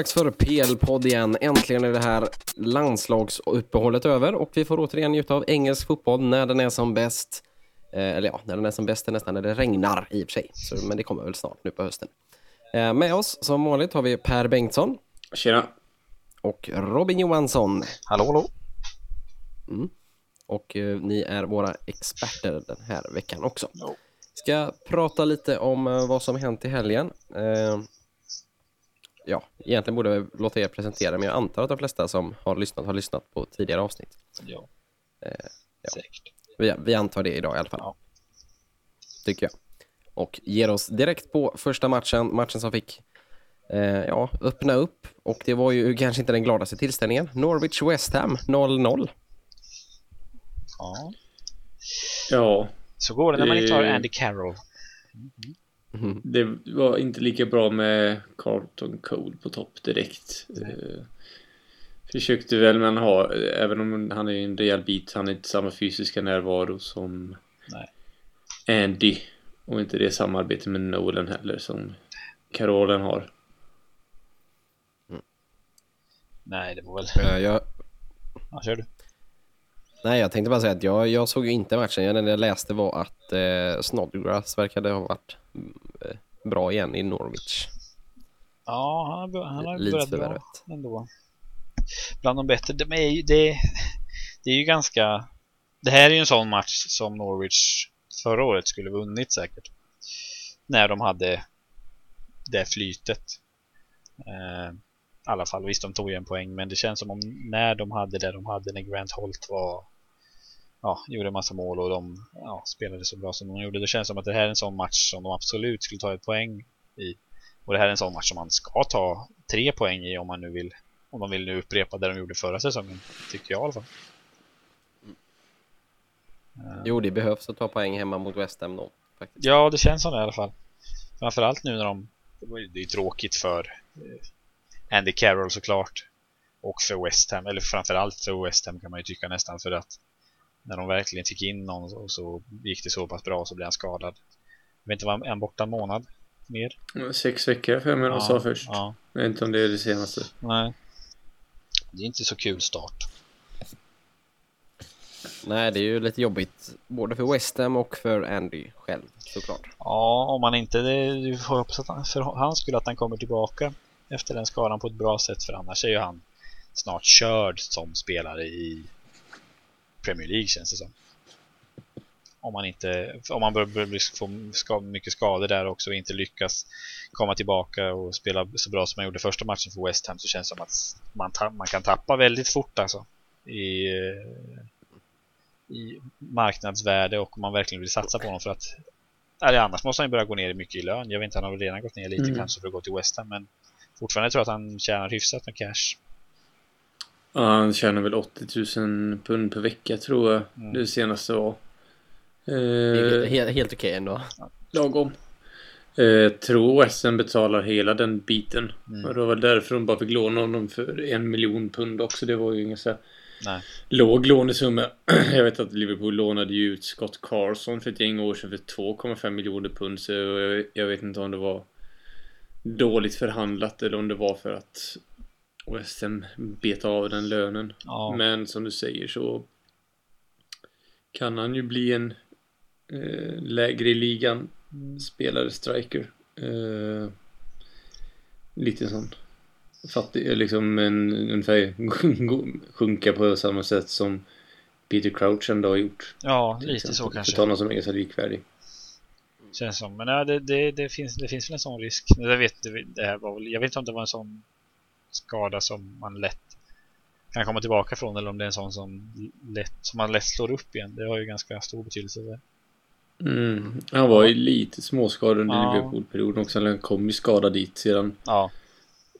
dags för PL-podd igen. Äntligen är det här landslagsuppehållet över och vi får återigen njuta av engelsk fotboll när den är som bäst. Eh, eller ja, när den är som bäst är nästan när det regnar i och för sig. Så, men det kommer väl snart nu på hösten. Eh, med oss som vanligt har vi Per Bengtsson. Tjena. Och Robin Johansson. Hallå, hallå. Mm. Och eh, ni är våra experter den här veckan också. Ska prata lite om eh, vad som hänt i helgen. Eh, ja, egentligen borde jag låta er presentera, men jag antar att de flesta som har lyssnat har lyssnat på tidigare avsnitt. Ja, Eh, ja. säkert. Vi, vi antar det idag i alla fall. Ja. Tycker jag. Och ger oss direkt på första matchen, matchen som fick eh, ja, öppna upp. Och det var ju kanske inte den gladaste tillställningen. Norwich West Ham 0-0. Ja. Ja, Så går det när man inte har Det- Andy Carroll. Mhm. det var inte lika bra med Carlton Cole på topp direkt. Eh, försökte väl men ha, även om han är en rejäl bit, han är inte samma fysiska närvaro som Nej. Andy. Och inte det samarbete med Nolan heller som Carolen har. Nej, det var väl... Eh, jag, Ja, kör du. Nej, jag tänkte bara säga att jag, jag såg ju inte matchen. Jag, det jag läste var att eh, Snodgrass verkade ha varit mm, eh, bra igen i Norwich. Ja, han har, han har börjat bra ändå. Bland de bättre. De är ju, det, det är ju ganska... Det här är ju en sån match som Norwich förra året skulle vunnit säkert. När de hade det flytet. Eh, I alla fall, visst de tog ju en poäng men det känns som om när de hade det de hade när Grant Holt var ja, gjorde en massa mål och de ja, spelade så bra som de gjorde. Det känns som att det här är en sån match som de absolut skulle ta ett poäng i. Och det här är en sån match som man ska ta tre poäng i om man nu vill om de vill nu upprepa det de gjorde förra säsongen. Tycker jag i alla fall. Eh, Jo, det behövs att ta poäng hemma mot West Ham då. Faktiskt. Ja, det känns som det i alla fall. Framförallt nu när de... Det är ju tråkigt för eh, Andy Carroll såklart. Och för West Ham, eller framförallt för West Ham kan man ju tycka nästan för att när de verkligen fick in någon och så gick det så pass bra så blev han skadad. Jag vet inte, var han borta en månad? Mer? Sex veckor för mig de sa först. Ja, Jag vet inte om det är det senaste. nej. Det är inte så kul start. Nej, det är ju lite jobbigt både för West Ham och för Andy själv såklart. Ja, om man inte... Det, du får hoppas att han, för hans skull att han kommer tillbaka efter den skadan på ett bra sätt för annars är ju han snart körd som spelare i Premier League känns det som. Om man inte... Om man börjar få mycket skador där också och inte lyckas komma tillbaka och spela så bra som man gjorde första matchen för West Ham så känns det som att man, man kan tappa väldigt fort alltså. I, eh, i marknadsvärde och om man verkligen vill satsa på honom för att eller annars måste han ju börja gå ner mycket i lön. Jag vet inte, han har väl redan gått ner lite Mm. kanske för att gå till West Ham men fortfarande tror jag att han tjänar hyfsat med cash. Ja, han tjänar väl 80 000 pund per vecka tror jag Mm. det senaste var. Eh, helt, helt okej ändå. lagom. Eh, tror Western betalar hela den biten. Mm. Och det var därför de bara fick låna honom för en miljon pund också. Det var ju ingen så Nej. låg lånesumma. Jag vet att Liverpool lånade ju ut Scott Carson för ett gäng år sedan för 2,5 miljoner pund. Så jag, jag vet inte om det var dåligt förhandlat eller om det var för att West Ham bet av den lönen. Ja, Men som du säger så kan han ju bli en eh, lägre i ligan spelare striker. Eh, lite sån fattig, eh, liksom en ungefär sjunka på samma sätt som Peter Crouch ändå har gjort. ja lite så exempel. kanske. För ta någon som är ganska likvärdig. Känns som. Men ja, det, det, det, finns, det finns väl en sån risk. Jag vet, det, det här var väl, jag vet inte om det var en sån skada som man lätt kan komma tillbaka från eller om det är en sån som, lätt, som man lätt slår upp igen. Det har ju ganska stor betydelse. Det. Mm. Han var ju lite småskadad under Ja. Liverpool-perioden också. Han kom ju skadad dit sedan. Ja,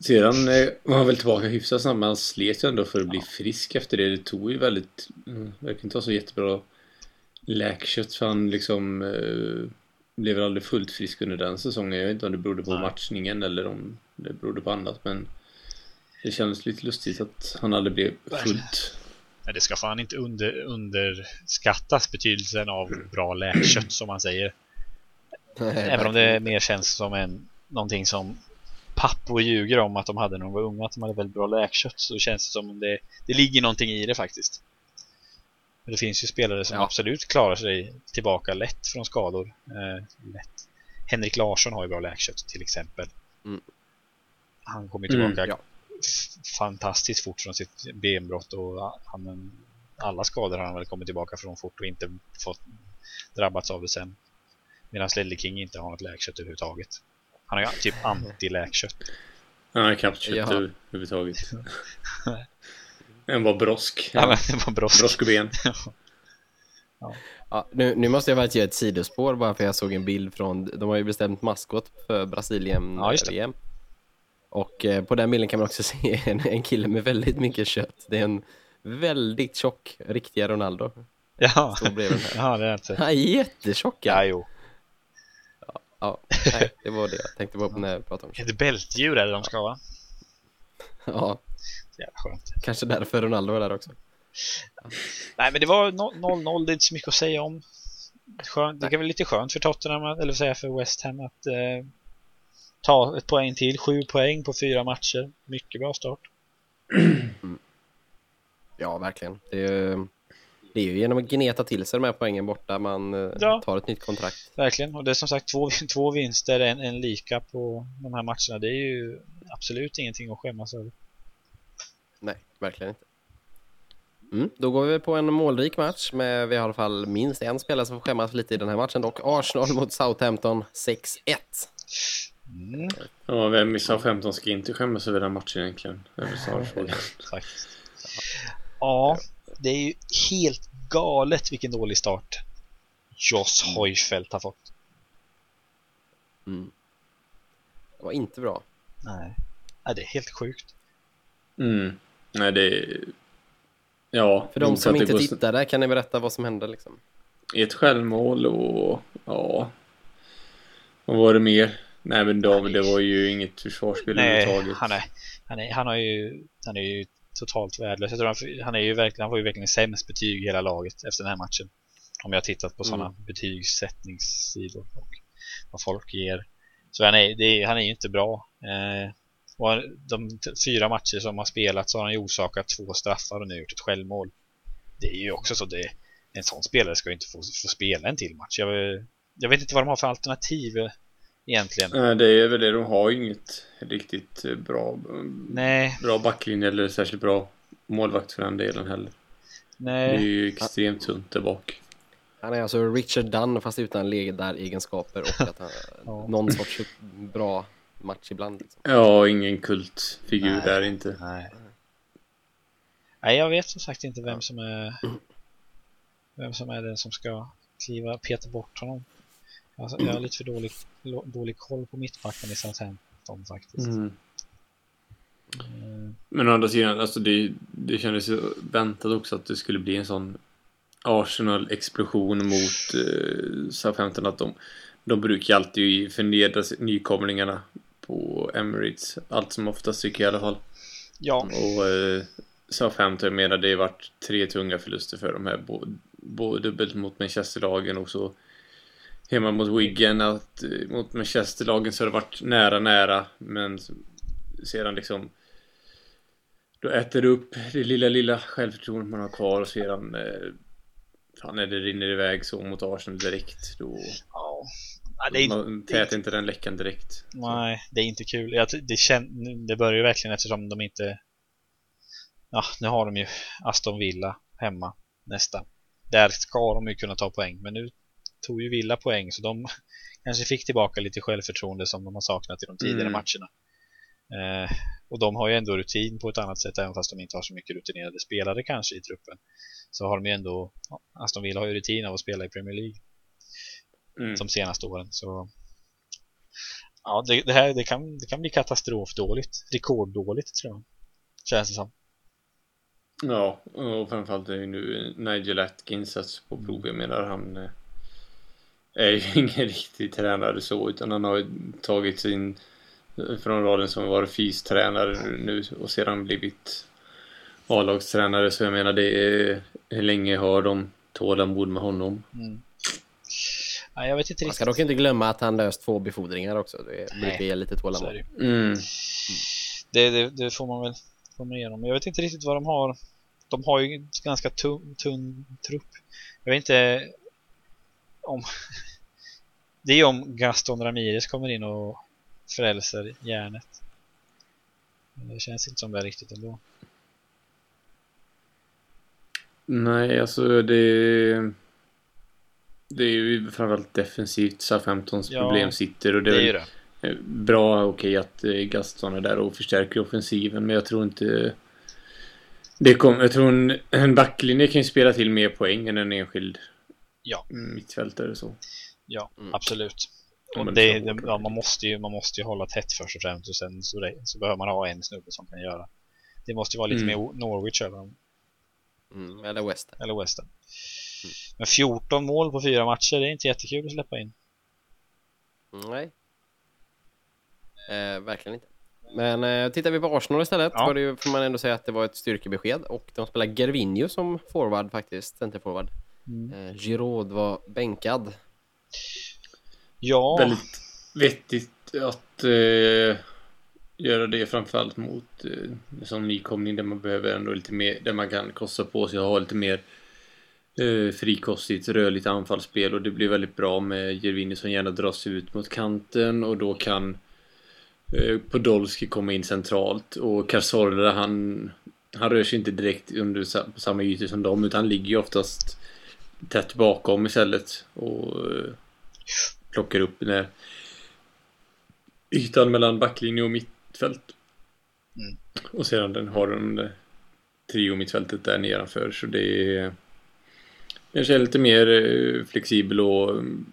Sedan eh, var han väl tillbaka hyfsat snabbt men han slet ju ändå för att bli frisk efter det. Det tog ju väldigt, mm, verkar inte vara så jättebra läkkött för han liksom eh, blev aldrig fullt frisk under den säsongen. Jag vet inte om det berodde på Nej. matchningen eller om det berodde på annat men det kändes lite lustigt att han aldrig blev fullt. Men det ska fan inte under, underskattas betydelsen av bra läkkött som man säger. Även om det mer känns som en, någonting som pappor ljuger om att de hade när de var unga, att de hade väldigt bra läkkött så känns det som om det, det ligger någonting i det faktiskt. Men det finns ju spelare som Ja. absolut klarar sig tillbaka lätt från skador. Eh, lätt. Henrik Larsson har ju bra läkkött till exempel. Mm. Han kommer tillbaka ja. Fantastiskt fort från sitt benbrott och han, alla skador har han väl kommit tillbaka från fort och inte fått drabbats av det sen. Medan Ledley King inte har något läkkött överhuvudtaget. Han har ju typ anti-läkkött. Han har knappt kött Jaha. överhuvudtaget. En var brosk. Ja, men det var brosk. Broskben. Ja, nu, nu måste jag faktiskt göra ett sidospår bara för jag såg en bild från, de har ju bestämt maskot för Brasilien Ja. Och eh, på den bilden kan man också se en, en kille med väldigt mycket kött. Det är en väldigt tjock, riktiga Ronaldo. Ja, ja det är inte. Han är jättetjock. Ja, Ja, jo. ja, nej, det var det jag tänkte på när jag pratade om kött. Bältdjur är det de ska va? Ja, jävla skönt. kanske därför Ronaldo var där också. Nej men det var no- 0-0, det är inte så mycket att säga om. Skönt, det kan vara lite skönt för Tottenham, eller säga för West Ham att eh, ta ett poäng till. Sju poäng på fyra matcher. Mycket bra start. Ja, verkligen. Det är, ju- det är ju genom att gneta till sig de här poängen borta man eh, Ja. tar ett nytt kontrakt. Verkligen. Och det är som sagt två, två vinster, en, en lika på de här matcherna. Det är ju absolut ingenting att skämmas över. Nej, verkligen inte. Mm, då går vi på en målrik match med vi har i alla fall minst en spelare som får skämmas lite i den här matchen dock. Arsenal mot Southampton 6-1. Mm, Ja, vem i Southampton ska inte skämmas över den matchen egentligen? Ja, det är ju helt galet vilken dålig start Joss Hojfeldt har fått. Mm. Det var inte bra. Nej. Nej, det är helt sjukt. Mm. Nej, det är... Ja. För de som inte går tittade, kan ni berätta vad som hände liksom? Ett självmål och ja. Vad var det mer? Nej men David, det var ju inget försvarsspel Nej, överhuvudtaget. han är, han är, han har ju, han är ju totalt värdelös. Jag tror han, han är ju verkligen, han får ju verkligen sämst betyg i hela laget efter den här matchen. Om jag tittat på sådana Mm. betygssättningssidor och vad folk ger. Så han är, är, han är ju inte bra. Eh, och de fyra matcher som har spelats så har han ju orsakat två straffar och nu gjort ett självmål. Det är ju också så det, en sån spelare ska ju inte få, få spela en till match. Jag, jag vet inte vad de har för alternativ eh, egentligen. Nej, det är väl det. De har ju inget riktigt eh, bra, Nej, bra backlinje eller särskilt bra målvakt för den delen heller. Det är nej. ju extremt tunt där bak. Han är alltså Richard Dunn fast utan ledaregenskaper och att han Ja. någon sorts bra match ibland. Liksom. Ja, ingen kultfigur Nej. där inte. Nej. Nej, jag vet som sagt inte vem som är vem som är den som ska kliva, peta bort honom. Alltså, jag har lite för dålig, dålig koll på mittbacken i Southampton faktiskt. Mm. Mm. Men å andra sidan, alltså det, det kändes ju väntat också att det skulle bli en sån Arsenal-explosion mot eh, Southampton. Att de, de brukar alltid förnedra nykomlingarna på Emirates. Allt som oftast tycker jag i alla fall. Ja, Och eh, Southampton, jag menar det har varit tre tunga förluster för de här. Både, både dubbelt mot Manchesterlagen och så hemma mot Wigan. Att, eh, mot Manchesterlagen så har det varit nära, nära. Men sedan liksom då äter det upp det lilla, lilla självförtroendet man har kvar och sedan eh, fan när det rinner iväg så mot Arsenal direkt då ja. Ja, det, är, man täter inte den läckan direkt. nej, det är inte kul. Jag, det, kän, det börjar ju verkligen eftersom de inte Ja, nu har de ju Aston Villa hemma nästa. Där ska de ju kunna ta poäng, men nu tog ju Villa poäng så de kanske fick tillbaka lite självförtroende som de har saknat i de tidigare Mm. matcherna. Eh, och de har ju ändå rutin på ett annat sätt, även fast de inte har så mycket rutinerade spelare kanske i truppen. Så har de ju ändå, ja, Aston Villa har ju rutin av att spela i Premier League Mm. de senaste åren. Så ja, det, det här det kan, det kan bli katastrofdåligt. Rekorddåligt tror jag. Känns det som. Ja, och framförallt är ju nu Nigel Atkins på prov. Jag menar han eh, är ju ingen riktig tränare så utan han har ju tagit sin från raden som var FIS-tränare nu och sedan blivit A-lagstränare så jag menar det är hur länge har de tålamod med honom? Mm. Nej, jag vet inte Man ska dock inte glömma att han löst två befordringar också. Det Nej. brukar ge lite tålamod. det. Mm. det, det, det får man väl få med igenom. Jag vet inte riktigt vad de har. De har ju en ganska tunn, tunn trupp. Jag vet inte om... Det är om Gaston Ramirez kommer in och frälser järnet. Det känns inte som det riktigt ändå. Nej, alltså det... Det är ju framförallt defensivt Southamptons Ja, problem sitter och det Det är, väl det. bra okej att eh, Gaston är där och förstärker offensiven men jag tror inte... Det kom, jag tror en, en backlinje kan ju spela till mer poäng än en enskild Ja. mittfältare så. Ja, Mm. absolut. Ja, Och men det, så- det, ja, man, måste ju, man måste ju hålla tätt först och främst och sen så, det, så behöver man ha en snubbe som kan göra. Det måste ju vara lite Mm. mer Norwich över dem, Mm, eller West Ham. eller Western. Men 14 mål på fyra matcher, det är inte jättekul att släppa in. Nej. Eh, verkligen inte. Men eh, tittar vi på Arsenal istället Ja. var det ju, får man ändå säga att det var ett styrkebesked och de spelar Gervinho som forward faktiskt, centerforward. Eh, Giroud var bänkad. Ja, Väldigt vettigt att eh, göra det framförallt mot eh, som nykomling där man behöver ändå lite mer, där man kan kosta på sig och ha lite mer eh, frikostigt rörligt anfallsspel. Och det blir väldigt bra med Jervini som gärna dras ut mot kanten och då kan eh, Podolski komma in centralt. Och Cazorla han han rör sig inte direkt under sa- på samma ytor som dem utan han ligger ju oftast tätt bakom istället och eh, plockar upp den här ytan mellan backlinje och mittfält. Mm. Och sedan den har den trio mittfältet där nedanför så det är kanske är lite mer eh, flexibel och mm,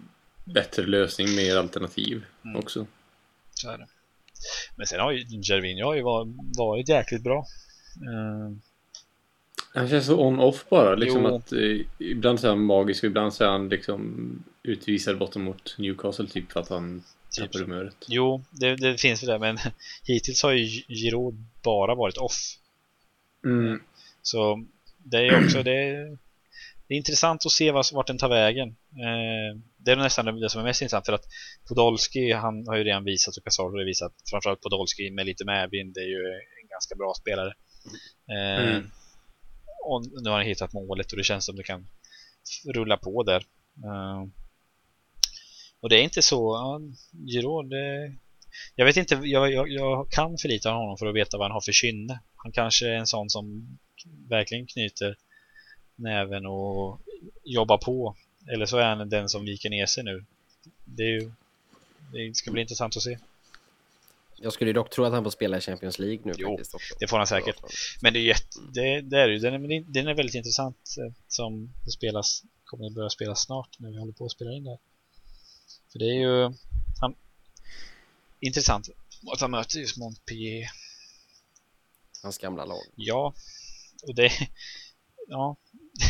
bättre lösning med alternativ Mm. också. så är det. Men sen har ju Gervinho har ju varit, varit jäkligt bra. Eh, Han känns så on-off bara. Liksom Jo. att eh, ibland så är han magisk och ibland så är han liksom utvisad bortom mot Newcastle typ för att han Typ tappar humöret. jo, det, det finns väl det, men hittills har ju Giroud bara varit off. Mm. Så det är också det är, det är intressant att se vart den tar vägen. Eh, det är nästan det som är mest intressant för att Podolski han har ju redan visat och Casaro har visat framförallt Podolski med lite medvind det är ju en ganska bra spelare. Eh, Mm. Och nu har han hittat målet och det känns som det kan rulla på där. Eh, och det är inte så, ja, Giroud det, jag vet inte, jag, jag, jag kan förlita honom för att veta vad han har för kynne. Han kanske är en sån som verkligen knyter näven och jobbar på. Eller så är han den som viker ner sig nu. Det, är ju, det ska bli intressant att se. Jag skulle ju dock tro att han får spela i Champions League nu Jo, det får han säkert. Men det är, jätte, det, det är ju, den är, den är väldigt intressant eh, som det spelas, kommer att börja spelas snart när vi håller på att spela in det. För det är ju han, intressant att han möter just Montpellier. Hans gamla lag. Ja, och det... Ja.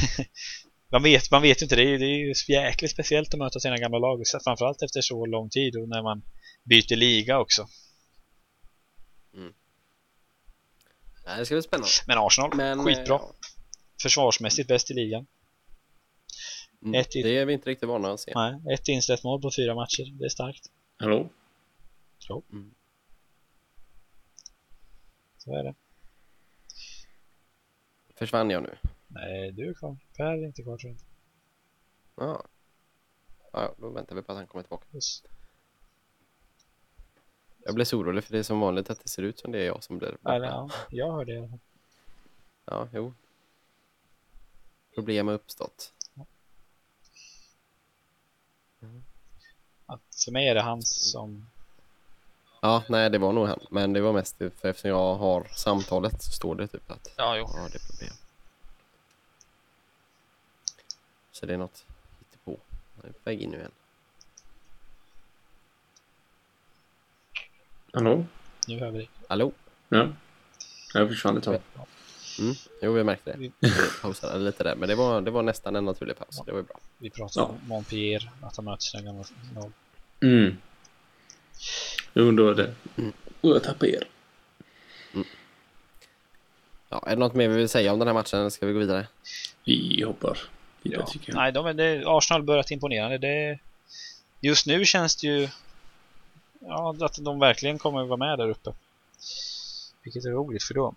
man, vet, man vet inte, det är, det är ju jäkligt speciellt att möta sina gamla lag. Framförallt efter så lång tid och när man byter liga också. Nej, det ska bli spännande. Men Arsenal, Men, skitbra. eh, Försvarsmässigt bäst i ligan. Mm, Ett i- det är vi inte riktigt vana att se. Nej, ett insläppt mål på fyra matcher. Det är starkt. Hallå? Mm. Så är det. Försvann jag nu? Nej, du är kvar. Per är inte kvar tror jag inte. Ja. Ja, då väntar vi på att han kommer tillbaka. Yes. Jag blir så orolig för det är som vanligt att det ser ut som det är jag som blir borta. Eller, ja, jag hörde det. Ja, jo. Problem har uppstått. Att för mig är det han som... Ja, nej, det var nog han. Men det var mest för eftersom jag har samtalet så står det typ att Ja, jo. ja, det är problem. Så det är något på. Jag är på väg in nu igen. Hallå? Nu hör vi det. Hallå? Ja. Jag försvann ett tag. Mm. Jo, jag märkte det. Vi, pausade lite där, men det var, det var nästan en naturlig paus. Det var ju bra. vi pratar om Montpellier, att han möter sina gamla lag. Mm. Jo, då är det. Och jag tappade er. Ja, är det något mer vi vill säga om den här matchen eller ska vi gå vidare? Vi hoppar vidare Ja. tycker jag. Nej, de det, Arsenal börjat imponerande. Det, just nu känns det ju ja, att de verkligen kommer att vara med där uppe. Vilket är roligt för dem.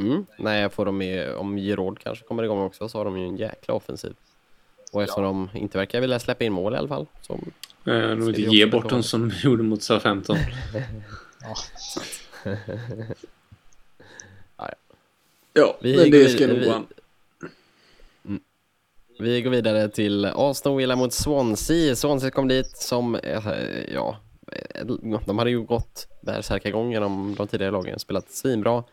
Mm. Nej, får de med, om Giroud kanske kommer igång också så har de ju en jäkla offensiv. Och eftersom de inte verkar vilja släppa in mål i alla fall. Så, Eh, de Så inte ge bort dem som gjorde mot Southampton. Ja. Ja, Vi men det ska nog vi- vara vi går vidare till Aston Villa mot Swansea. Swansea kom dit som, eh, ja, eh, de hade ju gått bärsärkagång genom de tidigare lagen, spelat svinbra.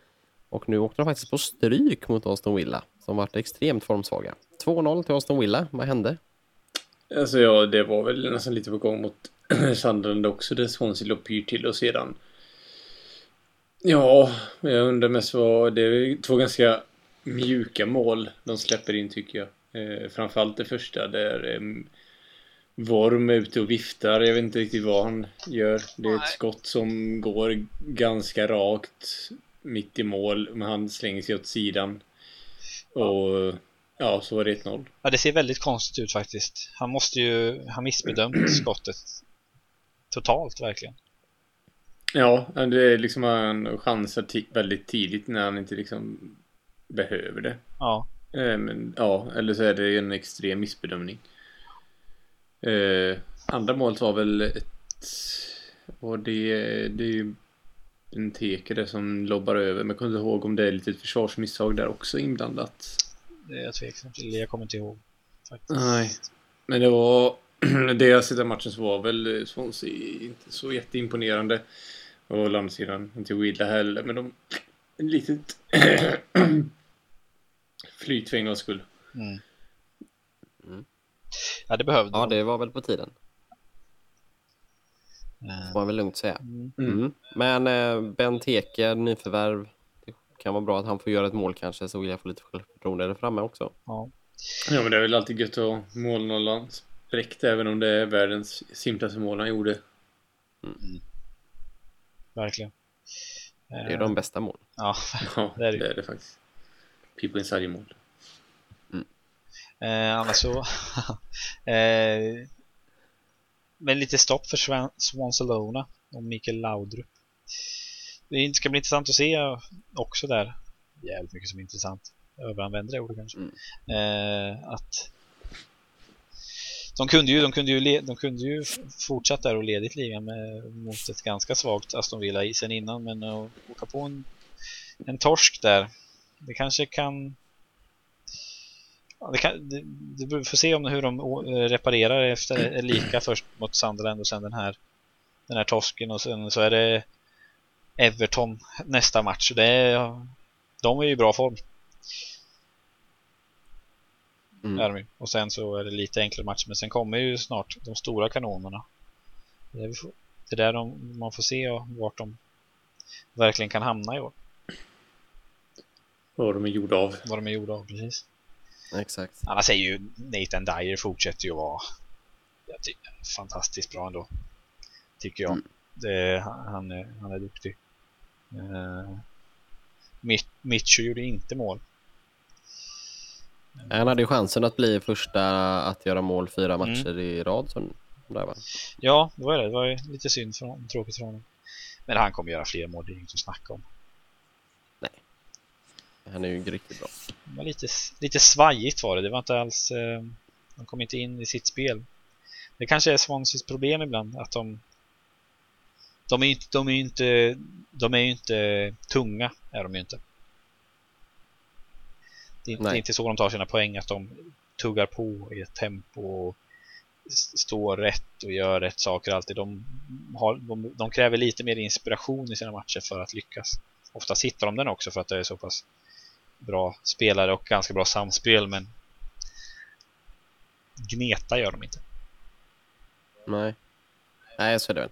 Och nu åkte de faktiskt på stryk mot Aston Villa, som varit extremt formsvaga. 2-0 till Aston Villa, vad hände? Alltså ja, det var väl nästan lite på gång mot Sunderland också, där Swansea låg pyrt till och sedan... Ja, jag undrar mest vad... Det är två ganska mjuka mål de släpper in tycker jag. Eh, framförallt det första där eh, Worm är ute och viftar. Jag vet inte riktigt vad han gör. Det är ett skott som går ganska rakt mitt i mål, men han slänger sig åt sidan. Och ja, så var det 1-0. Ja, det ser väldigt konstigt ut faktiskt. Han måste ju ha missbedömt skottet totalt verkligen. Ja, det är liksom han chansar väldigt tidigt när han inte liksom behöver det. Ja, men, ja, eller så är det en extrem missbedömning. Eh, andra målet var väl ett... Och det, det är ju en där som lobbar över. Men jag kommer inte ihåg om det är lite försvarsmisstag där också inblandat. det är jag tveksam till. Jag kommer inte ihåg. Faktiskt. Nej. Men det var... det jag sett matchen så var väl Swansea inte så jätteimponerande. Och landsidan inte Willa heller. Men de... Litet... flyt för en gångs skull. Mm. Mm. Ja, det behövde Ja, de. det var väl på tiden, Eh, får man väl lugnt säga. mm. Mm. Men eh, Benteke, nyförvärv, det kan vara bra att han får göra ett mål kanske så vill jag få lite självförtroende där framme också. Ja. Ja men det är väl alltid gött att målnollan spräckt även om det är världens simplaste mål han gjorde. Verkligen. Det är de bästa målen. Ja, Det är det det är det faktiskt. People inside your mål. eh, annars så... eh, men lite stopp för Swan- Swansalona och Mikael Laudrup. Det ska bli intressant att se också där. Jävligt mycket som är intressant. Överanvänder det ordet kanske. Mm. Eh, att de kunde ju, de kunde ju, de kunde ju fortsatt där och ledigt ligan med, mot ett ganska svagt Aston Villa i sen innan men att åka på en, en torsk där det kanske kan Ja, det kan, det, det får se om hur de eh, reparerar efter lika först mot Sunderland och sen den här den här torsken och sen så är det Everton nästa match. Det är, de är ju i bra form. Mm. Och sen så är det lite enklare matcher men sen kommer ju snart de stora kanonerna. Det är, vi där de, man får se vart de verkligen kan hamna i år. Vad de är gjorda av. Vad de är gjorda av precis. Exakt. Annars är ju Nathan Dyer fortsätter ju att vara fantastiskt bra ändå. Tycker jag. Mm. Det, han, han, är, han är duktig. Uh, Mitchell gjorde inte mål. Han hade ju chansen att bli första att göra mål fyra Mm. matcher i rad. Så där va? Ja, det var det. Det var lite synd för honom, tråkigt för honom. Men han kommer göra fler mål, det är inget att snacka om. Han är ju riktigt bra. Det var lite, lite svajigt var det. Det var inte alls... Eh, de kom inte in i sitt spel. Det kanske är Swanseas problem ibland att de... De är ju inte, de är inte, de är inte tunga, är de ju inte. Det är, inte- det är inte så de tar sina poäng, att de tuggar på i ett tempo och står rätt och gör rätt saker alltid. De, har, de, de kräver lite mer inspiration i sina matcher för att lyckas. Oftast hittar de den också för att det är så pass bra spelare och ganska bra samspel men gneta gör de inte. Nej. Nej, så är det väl.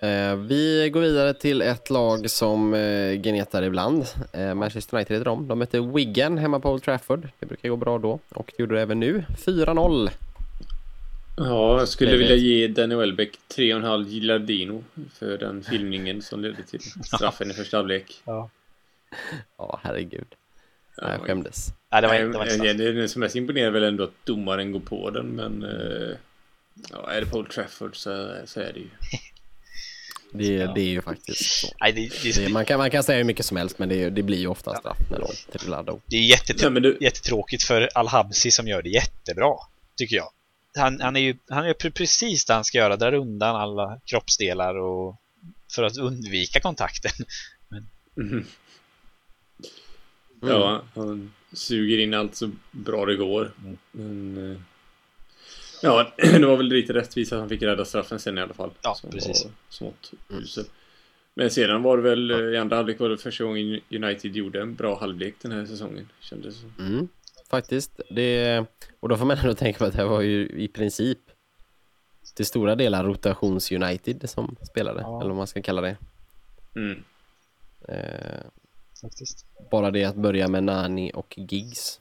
Eh, vi går vidare till ett lag som eh, gnetar ibland. Eh, Manchester United heter de. De mötte Wigan hemma på Old Trafford. Det brukar gå bra då. Och det gjorde det även nu. 4-0. Ja, jag skulle Det vilja vet. ge Danny Welbeck 3,5 Gilardino för den filmningen som ledde till straffen i första halvlek. Ja. Ja, herregud. Jag skämdes. Nej, det var, Nej, det var inte det, det som mest imponerar väl ändå att domaren går på den, men... Eh, Ja, är det på Old Trafford så, så är det ju. Det, Ja. det är ju faktiskt så. Nej, det, det, Det, man, kan, man kan säga hur mycket som helst men det, det blir ju ofta straff när de trillar då. det är jättetr- Ja, men du- jättetråkigt för Al-Habsi som gör det jättebra, tycker jag. Han, han är ju han är pre- precis det han ska göra, drar undan alla kroppsdelar och för att undvika kontakten. Mhm. Ja, han suger in allt så bra det går. Mm. Men, eh, ja, det var väl lite rättvist att han fick rädda straffen sen i alla fall. Ja, som precis. Var smått Mm. usel. Men sedan var det väl, eh, i andra halvlek var det första gången United gjorde en bra halvlek den här säsongen. Kändes. Mm, faktiskt. Det, och då får man ändå tänka på att det här var ju i princip till stora delar rotations-United som spelade, Ja. eller vad man ska kalla det. Mm. Eh, Faktiskt. bara det att börja med Nani och Giggs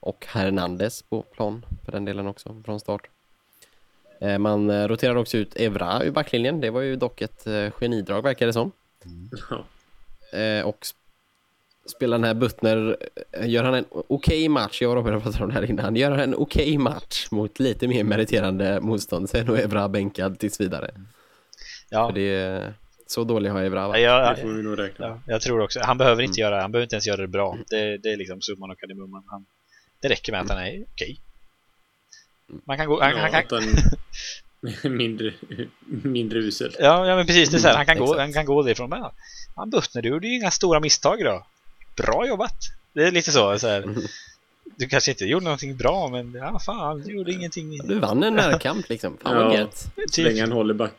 och Hernandez på plan för den delen också från start. Eh, man eh, roterade också ut Evra ur backlinjen. Det var ju dock ett eh, genidrag verkar det som. Eh, och sp- spelar den här Butner, gör han en okej match, jag och Robin har pratat om det här innan, gör han en okej match mot lite mer meriterande motstånd, sen är Evra bänkad tills vidare. Ja, För det är, så dålig har Evra ja, Det får vi nog räkna. ja, jag tror också. Han behöver inte Mm. göra Han behöver inte ens göra det bra. Det, det är liksom summan och kardemumman. Han, det räcker med att han är okej. Man kan gå... Han, Ja, han kan, att han är mindre, mindre usel. Ja, ja men precis. Det är så här, han, kan gå, Exakt. han kan gå därifrån. Men, han Butner, du gjorde ju inga stora misstag idag. Bra jobbat! Det är lite så. så här. Du kanske inte gjorde någonting bra, men ja, fan, du gjorde ingenting. Du vann en närkamp liksom, fan vad Ja. gött. Så länge han håller, back,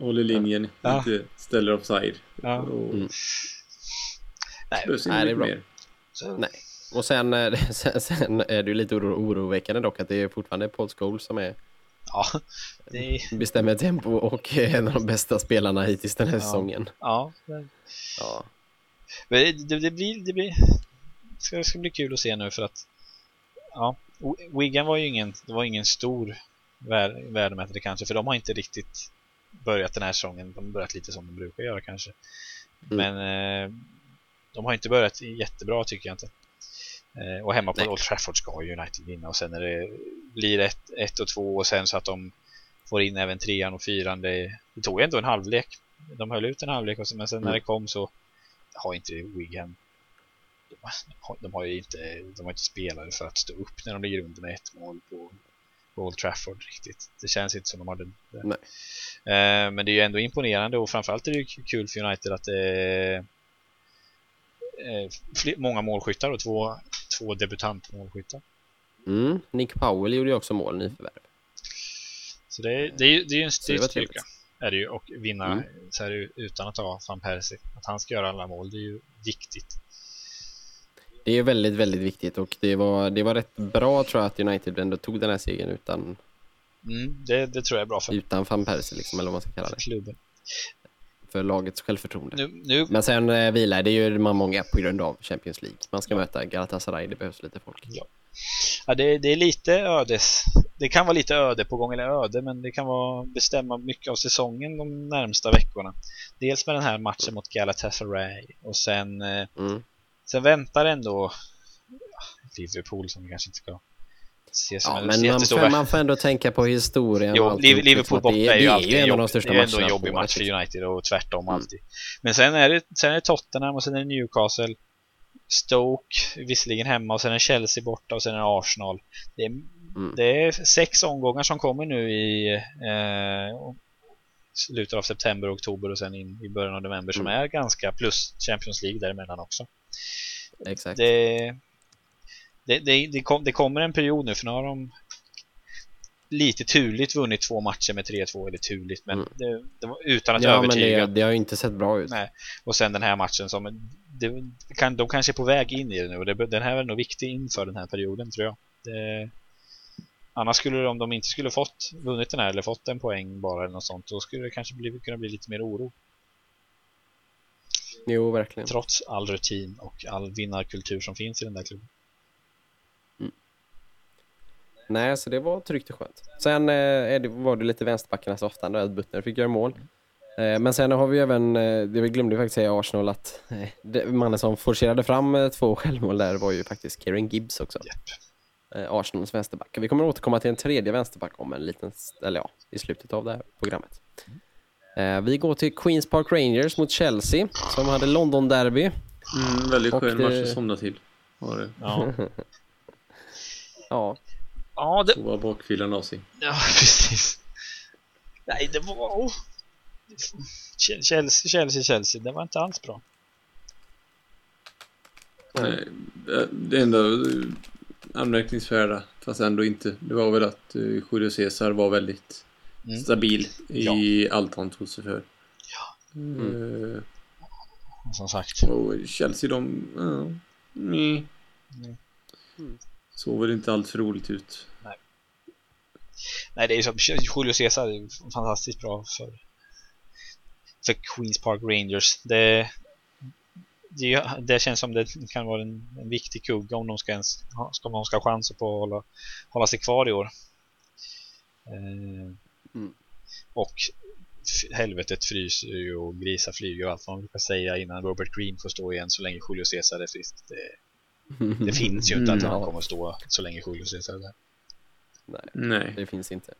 håller linjen, Ja. inte ställer offside. Ja. Och Mm. Nej, Nej, det är bra. mer. så, Nej. Och sen, eh, sen, sen är det ju lite oro, oroväckande dock att det är fortfarande Paul Scholes som är, ja, det är, bestämmer tempo och är en av de bästa spelarna hittills den här Ja. säsongen. ja, det, Ja. det, det, det blir, det blir, ska, det ska bli kul att se nu för att, ja, Wigan var ju ingen, det var ingen stor vär, värdemätare kanske, för de har inte riktigt börjat den här säsongen. De har börjat lite som de brukar göra kanske. Mm. Men eh, de har inte börjat jättebra tycker jag inte. Eh, och hemma på Nej. Old Trafford ska United vinna och sen när det blir ett, ett och två och sen så att de får in även trean och fyran. Det, det tog ändå en halvlek. De höll ut en halvlek och sen, men sen när Mm. det kom så har inte Wigan de, har- de har ju inte, de har inte spelare för att stå upp när de ligger under med ett mål på, på Old Trafford riktigt. Det känns inte som de har det. Eh, men det är ju ändå imponerande och framförallt är det ju kul för United att det är eh, många målskyttar och två, två debutantmålskyttar. Mm. Nick Powell gjorde ju också mål, nyförvärv. Så det, är- det är det är en styrka. Är det ju, och vinna Mm. så här utan att ha van Persie. Att han ska göra alla mål, det är ju viktigt. Det är väldigt, väldigt viktigt och det var, det var rätt bra tror jag att United ändå tog den här segern utan, Mm, det, det tror jag är bra för, utan van Persie liksom, eller vad man ska kalla för det. klubben. För lagets självförtroende. Nu, nu, Men sen eh, vilar det ju man många på grund av Champions League. Man ska möta Galatasaray, det behövs lite folk. Ja. Ja, det, det är lite ödes. Det kan vara lite öde på gång, eller öde, men det kan vara bestämma mycket av säsongen de närmsta veckorna. Dels med den här matchen mot Galatasaray och sen, eh, Mm. Sen väntar ändå Liverpool som vi kanske inte ska se som Ja, en men man jättestor får, man får ändå tänka på historien. och Jo, liksom, Liverpool att borta det, är ju alltid en av jobb, de största det är ändå matcherna en jobbig match för liksom. United och tvärtom Mm. alltid. Men sen är, det, sen är det Tottenham och sen är det Newcastle Stoke, visserligen hemma och sen är Chelsea borta och sen är Arsenal. Det är, Mm. det är sex omgångar som kommer nu i eh, slutet av september, oktober och sen in i början av november som Mm. är ganska plus Champions League däremellan också. Exakt. Det, det, det, det, kom, det kommer en period nu för nu har de lite turligt vunnit två matcher med 3-2 eller turligt men Mm. det, det var utan att ja, men övertyga. det, det har ju inte sett bra ut. Nej. Och sen den här matchen som det, kan, de kanske är på väg in i det nu och det, den här är nog viktig inför den här perioden tror jag. Det, annars skulle om de inte skulle fått vunnit den här eller fått en poäng bara eller något sånt då skulle det kanske bli, kunna bli lite mer oro Jo, verkligen. trots all rutin och all vinnarkultur som finns i den där klubben. Nej, så det var tryggt och skönt. Sen eh, det, var det lite vänsterbackarnas oftande att Butner fick göra mål. Eh, men sen har vi även, eh, det vi glömde faktiskt säga i Arsenal att eh, det, mannen som forcerade fram eh, två självmål där var ju faktiskt Kieran Gibbs också. Eh, Arsenals vänsterback. Vi kommer att återkomma till en tredje vänsterback om en liten, eller ja, i slutet av det här programmet. Eh, vi går till Queens Park Rangers mot Chelsea som hade London-derby. Mm, väldigt skön det- match att somna till. Var det. Ja, Ja, ja, det, Sova bakfyllan av sig. ja precis. Nej, det var... Oh. Chelsea, Chelsea, Chelsea. Det var inte alls bra. Nej, det- det enda eh, anmärkningsvärda, fast ändå inte, det var väl att Julio Cesar var väldigt Mm. stabil i allt han tog sig för. Ja. Eh, Som sagt. och Chelsea de, ja, nej. Mm. Såg väl inte allt för roligt ut. Nej, det är som Julio Cesar är fantastiskt bra för, för Queens Park Rangers. Det, det, det känns som det kan vara en, en viktig kugge om de ska, ens, om de ska ha chanser på att hålla, hålla sig kvar i år. Eh, Mm. Och helvetet fryser ju och grisar flyger och allt vad man brukar säga innan Robert Green får stå igen så länge Julio Cesar är frisk. Det, det finns ju inte att Mm. han kommer att stå så länge Julio Cesar är där. nej, Nej, det finns inte.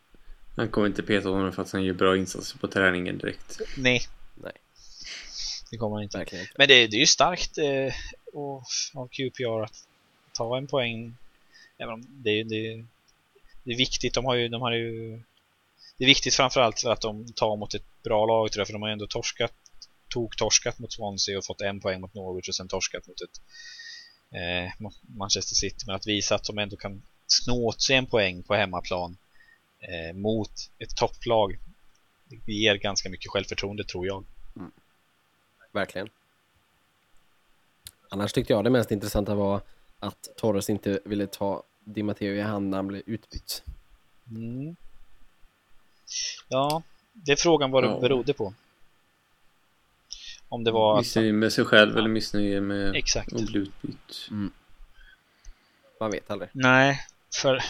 han kommer inte peta honom för att han gör bra insatser på träningen direkt. Nej, Nej, det kommer han inte. verkligen inte. Men det, det är ju starkt eh, och, av QPR att ta en poäng. Även om det, det, det är viktigt. De har ju, de har ju, det är viktigt framförallt för att de tar mot ett bra lag tror jag, för de har ändå torskat, tok torskat mot Swansea och fått en poäng mot Norwich och sen torskat mot ett eh, Manchester City. Men att visa att de ändå kan snå åt sig en poäng på hemmaplan eh, mot ett topplag det ger ganska mycket självförtroende tror jag. Verkligen. Annars tyckte jag det mest intressanta var att Torres inte ville ta Di Matteo i hand när han blev utbytt. Mm. Ja, det är frågan vad det Ja. berodde på. Om det var Missnöje med sig själv eller missnöje med Exakt. att bli utbytt. Man vet aldrig. Nej, för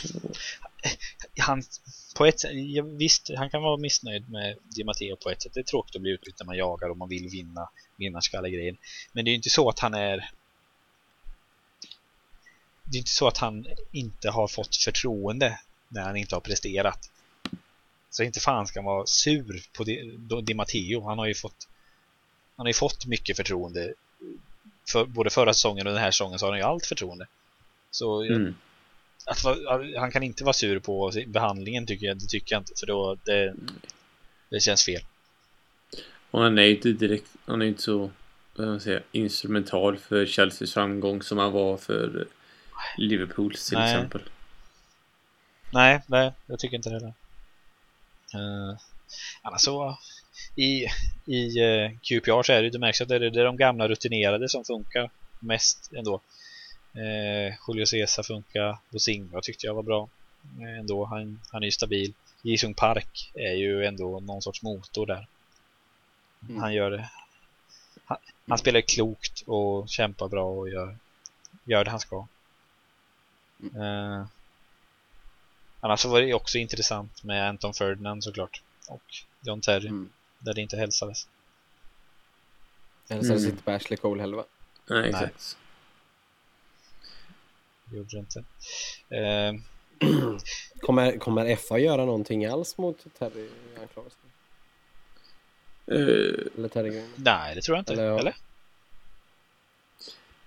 han på ett sätt, ja, visst, han kan vara missnöjd med Di Matteo på ett sätt. Det är tråkigt att bli utbytt när man jagar och man vill vinna vinnarskalle-grejen. Men det är ju inte så att han är det är inte så att han inte har fått förtroende när han inte har presterat. Så inte fan ska han vara sur på Di, Di Matteo. Han har ju fått han har ju fått mycket förtroende. För, både förra säsongen och den här säsongen så har han ju allt förtroende. Så Mm. att han kan inte vara sur på behandlingen tycker jag, det tycker jag inte för då det, det känns fel. Och han är ju inte direkt, han är inte så, säga, instrumental för Chelseas framgång som han var för Liverpools till Nej. exempel. Nej, nej, jag tycker inte det heller. Uh, annars så i, i uh, QPR så är det, du märks att det är, det är de gamla rutinerade som funkar mest ändå. Uh, Julio Cesar funkar, Bosinga tyckte jag var bra eh, ändå, han, han är ju stabil. Jisung Park är ju ändå någon sorts motor där. Mm. Han gör det. Han, han spelar klokt och kämpar bra och gör, gör det han ska. Eh, annars så var det också intressant med Anton Ferdinand såklart. Och John Terry, Mm. där det inte hälsades. Eller så Mm. sitter på Ashley Cole heller va? Nej, exakt. Det gjorde det inte. Eh, Kommer, kommer FA göra någonting alls mot Terry anklagelsen? Eh, Eller Terry nej, det tror jag inte. Eller, Eller?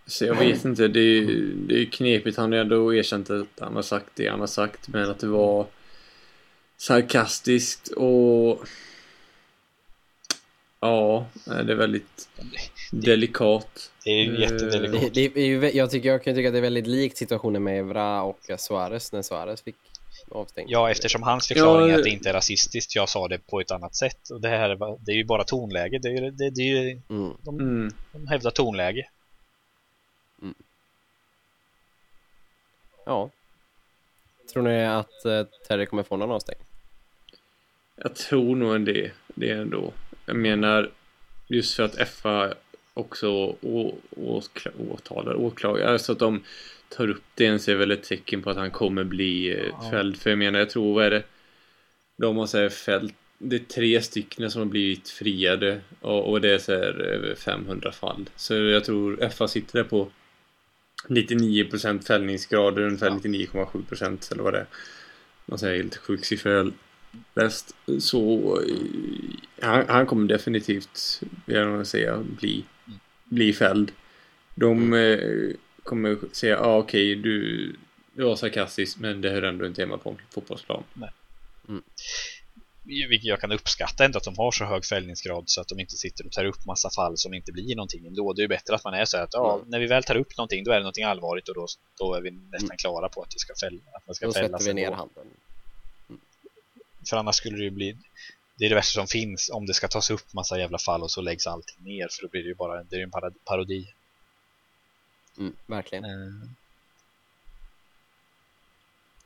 Så jag vet inte, det är, det är knepigt. Han har ändå erkänt att han har sagt det han har sagt, men att det var sarkastiskt och Ja, det är väldigt delikat. Det är ju Eh, jättedelikat. Det, det är ju, vä- jag, tycker, jag kan tycka att det är väldigt likt situationen med Evra och Suarez när Suarez fick avstängning. Ja, eftersom hans förklaring Ja, är att det inte är rasistiskt. Jag sa det på ett annat sätt. Och det här det är ju bara tonläge. Det är, ju- det, det är ju, Mm. de, Mm. de hävdar tonläge. Ja. Tror ni att eh, Terry kommer få någon avstängning? Jag tror nog en det, det ändå. Jag menar, just för att FA också å, åkla- åtalar, åklagar, alltså att de tar upp det ens är väl ett tecken på att han kommer bli eh, Ja. fälld. För jag menar, jag tror, vad är det? De har så här fällt, det är tre stycken som har blivit friade och, och det är så här över 500 fall. Så jag tror FA sitter där på 99% fällningsgrad, ungefär 99,7% eller vad det är. Man säger helt sjuk siffra jag läst. Så han, han kommer definitivt, vill jag nog säga, bli, bli fälld. De eh, kommer säga, ja ah, okej, du, du var sarkastisk men det hör ändå inte hemma på en fotbollsplan. Vilket jag kan uppskatta ändå att de har så hög fällningsgrad så att de inte sitter och tar upp massa fall som inte blir någonting ändå. Det är ju bättre att man är så här att ja, Mm. när vi väl tar upp någonting då är det någonting allvarligt och då, då är vi nästan klara på att det ska fälla. Att man ska Då fällas sätter vi ner ändå. handen. För annars skulle det ju bli Det är det värsta som finns om det ska tas upp massa jävla fall och så läggs allting ner för då blir det ju bara det är en parodi. Mm, verkligen. Eh,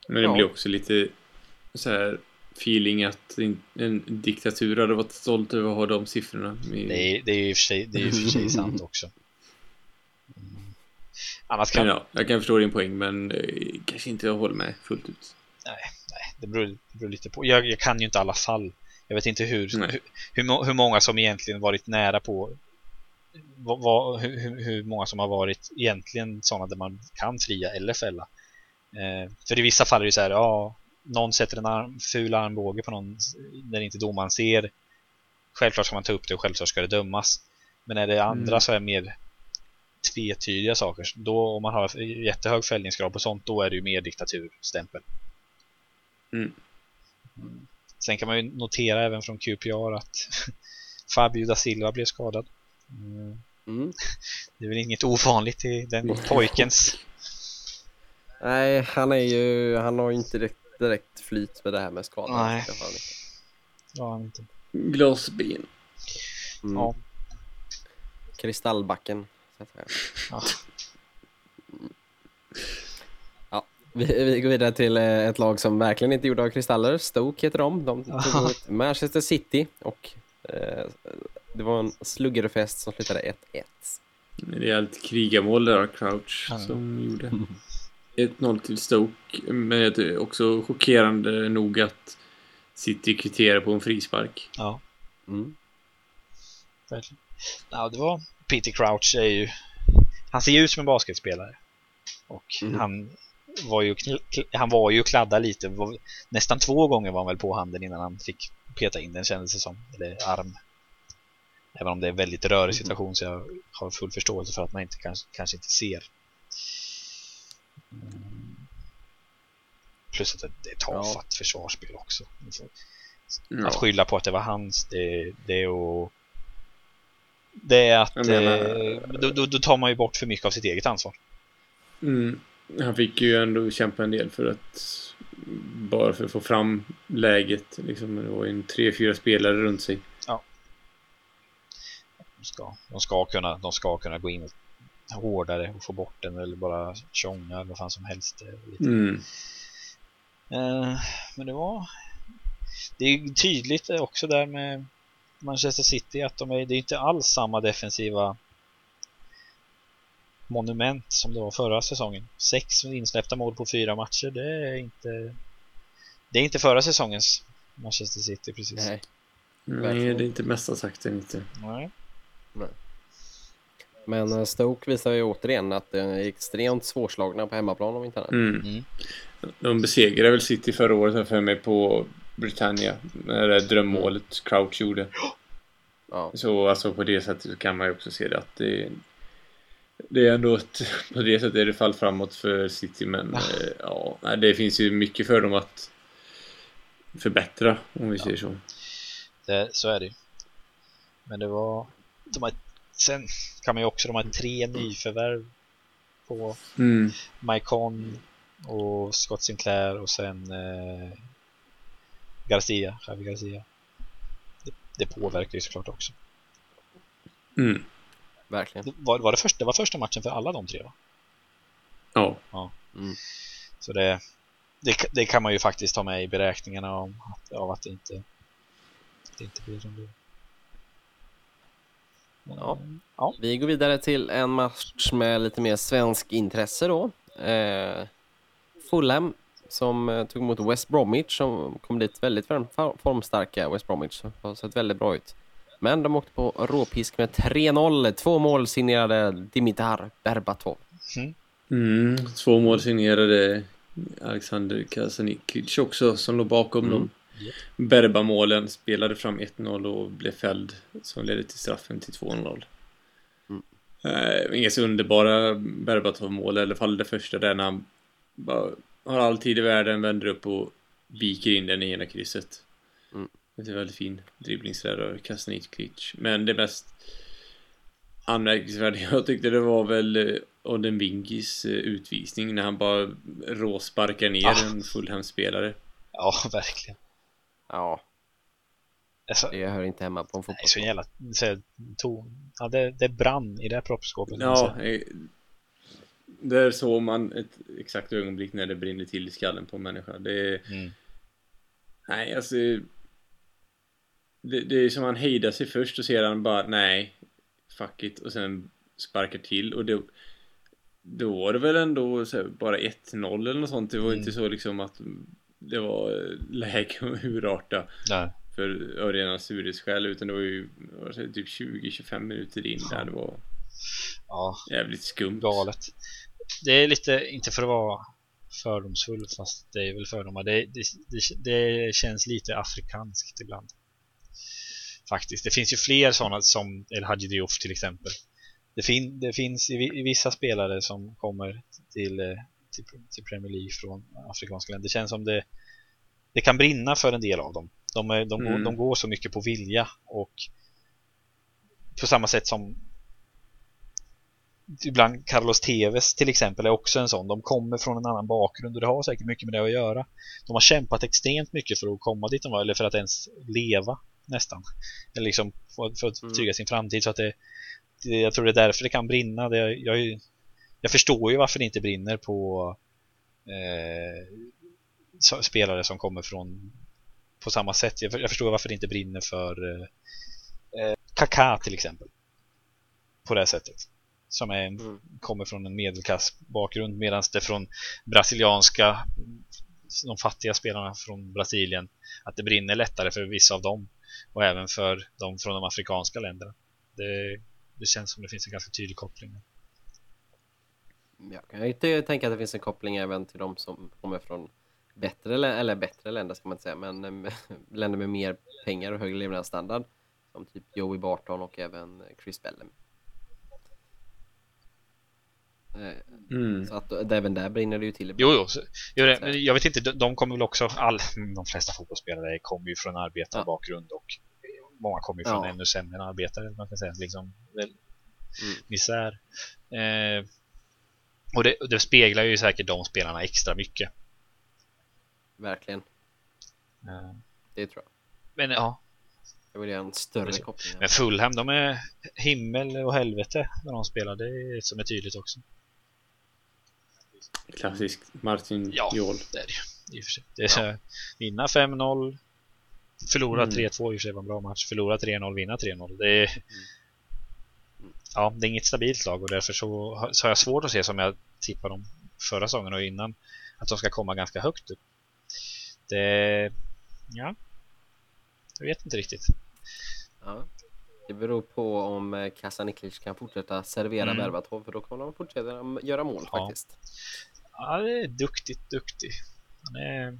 Men det Ja. blir också lite så här feeling att en, diktatur hade varit stolt över att ha de siffrorna. Det är, det är ju i och för sig, det är ju för sig sant också. Mm. Annars kan ja, jag kan förstå din poäng men eh, kanske inte jag håller med fullt ut. det beror, det beror lite på. Jag, jag kan ju inte alla fall. Jag vet inte hur, Nej. hur, hur, hur många som egentligen varit nära på vad, vad, hur, hur- hur många som har varit egentligen sådana där man kan fria eller fälla. Eh, för i vissa fall är det så här, ja, någon sätter en arm, ful armbåge på någon när inte domaren ser. Självklart ska man ta upp det och självklart ska det dömas. Men är det andra Mm. så är det mer tvetydiga saker. Då om man har jättehög fällningsgrad på sånt, då är det ju mer diktaturstämpel. Mm. Mm. Sen kan man ju notera även från QPR att Fabio da Silva blev skadad. Mm. Mm. Det är väl inget ovanligt i den pojkens. Nej, han är ju, han har ju inte direkt, direkt flyt med det här med skadan. Nej. Det har han inte. Ja, inte. Glasben. Mm. Ja. Kristallbacken. Så att säga. Ja. Ja, vi, vi går vidare till eh, ett lag som verkligen inte är gjorda av kristaller. Stoke heter de. De tog Ja. emot Manchester City och eh, det var en sluggerfest som slutade 1-1. Rejält krigamål där, Crouch, Ja. som gjorde. 1-0 till Stoke. Men det är också chockerande nog att City kvitterar på en frispark. ja, Mm. verkligen. Ja, det var Peter Crouch är ju han ser ju ut som en basketspelare. Och Mm. han var ju han var ju kladda lite. Var, nästan två gånger var han väl på handen innan han fick peta in den kändes det som. Eller arm. Även om det är en väldigt rörig situation så jag har full förståelse för att man inte kanske, kanske inte ser. Plus att det, är tafatt försvarsspel också. Ja. Att skylla på att det var hans, det, det är att det är att menar- eh, då, då, då tar man ju bort för mycket av sitt eget ansvar. Mm. Han fick ju ändå kämpa en del för att bara för att få fram läget. Liksom, det var ju en tre, fyra spelare runt sig. De ska, de ska, kunna, de ska kunna gå in hårdare och få bort den eller bara tjonga eller vad fan som helst. Lite- Mm. Eh, men det var det är ju tydligt också där med Manchester City att de är, det är inte alls samma defensiva monument som det var förra säsongen. Sex insläppta mål på fyra matcher, det är inte det är inte förra säsongens Manchester City precis. Nej. Nej, det är inte mesta sagt än inte. Nej. Men eh, Stoke visar ju återigen att de är extremt svårslagna på hemmaplan om inte annat. Mm. Mm. De besegrade väl City förra året för mig på Britannia. Det drömmålet Crouch gjorde. Ja. Så alltså på det sättet kan man ju också se det att det det är ändå ett, på det sättet är det fall framåt för City men Ah. ja, det finns ju mycket för dem att förbättra om vi säger så. Det, så är det ju. Men det var de här, sen kan man ju också de här tre nyförvärv på Mm. Maicon och Scott Sinclair och sen eh, Garcia, Javi Garcia. Det, det påverkar ju såklart också. Mm. Verkligen. Det var, var det, första, det var första matchen för alla de tre va? Ja. Mm. Så det, det, det kan man ju faktiskt ta med i beräkningarna om att, av att det inte, det inte blir som det Ja. ja. Vi går vidare till en match med lite mer svensk intresse då. Eh, Fulham som eh, tog emot West Bromwich som kom dit väldigt form- formstarka West Bromwich. Har sett väldigt bra ut. Men de åkte på råpisk med 3-0. Två mål signerade Dimitar Berbatov. Mm. Mm, två mål signerade Alexander Kasanikic också som låg bakom Mm. dem. Berba-målen spelade fram 1-0 och blev fälld som ledde till straffen till 2-0. Mm. Eh, inga så underbara Berbatov-mål, i alla fall det första där när han bara har all tid i världen, vänder upp och viker in den i ena krysset. Mm. Det är väldigt fin dribblingsrädd av Kasanikic. Men det mest anmärkningsvärda jag tyckte det var väl eh, Odden Vinkis eh, utvisning när han bara råsparkar ner Ah. en Fulham-spelare. Ja, verkligen. Ja, Alltså, det hör inte hemma på en nej, så jävla... Så, to, ja, det, det brann i det här proppskåpet. Ja, där såg man ett exakt ögonblick när det brinner till i skallen på en människa. Det är, Mm. nej alltså det, det är som han hejdar sig först och ser han bara nej, fuck it och sen sparkar till och det då var det väl ändå så här, bara 1-0 eller något sånt. Det var Mm. inte så liksom att det var eh, läge att urarta Nej. för Örjan surhetsskäl utan det var ju vad säger, typ 20-25 minuter in där det var Ja, jävligt skumt. galet. Det är lite, inte för att vara fördomsfull, fast det är väl fördomar. Det, det, det, det känns lite afrikanskt ibland. Faktiskt. Det finns ju fler sådana som El Hadji Diouf till exempel. Det, fin, det finns i, i vissa spelare som kommer till, eh, till, till Premier League från afrikanska länder. Det känns som det, det kan brinna för en del av dem. De, är, de, går, Mm. de går så mycket på vilja och på samma sätt som ibland Carlos Tevez till exempel är också en sån. De kommer från en annan bakgrund och det har säkert mycket med det att göra. De har kämpat extremt mycket för att komma dit de var, eller för att ens leva nästan. Eller liksom för, för att Mm. trygga sin framtid. Så att det, det, jag tror det är därför det kan brinna. Det, jag, är- jag förstår ju varför det inte brinner på eh, spelare som kommer från på samma sätt. Jag, jag förstår varför det inte brinner för eh, eh, Kaká till exempel. På det här sättet. Som är Mm. kommer från en medelklass bakgrund medan det från brasilianska de fattiga spelarna från Brasilien att det brinner lättare för vissa av dem och även för de från de afrikanska länderna. Det, det känns som det finns en ganska tydlig koppling. Jag kan ju inte tänka att det finns en koppling även till de som kommer från bättre, eller bättre länder ska man inte säga, men eh, länder med mer pengar och högre levnadsstandard. Som typ Joey Barton och även Chris Bellamy. Eh, Mm. Så att eh, även där brinner det ju till. Jo, jo, så, jo det, men jag vet inte, de, de kommer väl också, all, de flesta fotbollsspelare kommer ju från arbetarbakgrund och många kommer ju från Ja. ännu sämre än arbetare, man kan säga, liksom väl, Mm. misär. Eh, och det, det speglar ju säkert de spelarna extra mycket. Verkligen. Eh, Det tror jag. men ja, Det vill göra en större koppling. men Fulham, de är himmel och helvete när de spelar, det är som är tydligt också. Klassisk Martin Ja. Jol. Det är det ju, i och för sig. Det är så, vinna 5-0, förlora Mm. 3-2 i och för sig var en bra match. Förlora 3-0, vinna 3-0. Det är, ja, det är inget stabilt lag och därför så, så har jag svårt att se som jag tippade dem förra säsongen och innan att de ska komma ganska högt upp. Det, ja, jag vet inte riktigt. Ja. Det beror på om eh, Kasaniklic kan fortsätta servera Mm. Berbatov för då kommer de fortsätta göra mål Ja. faktiskt. Ja, det är duktigt, duktig. Han är...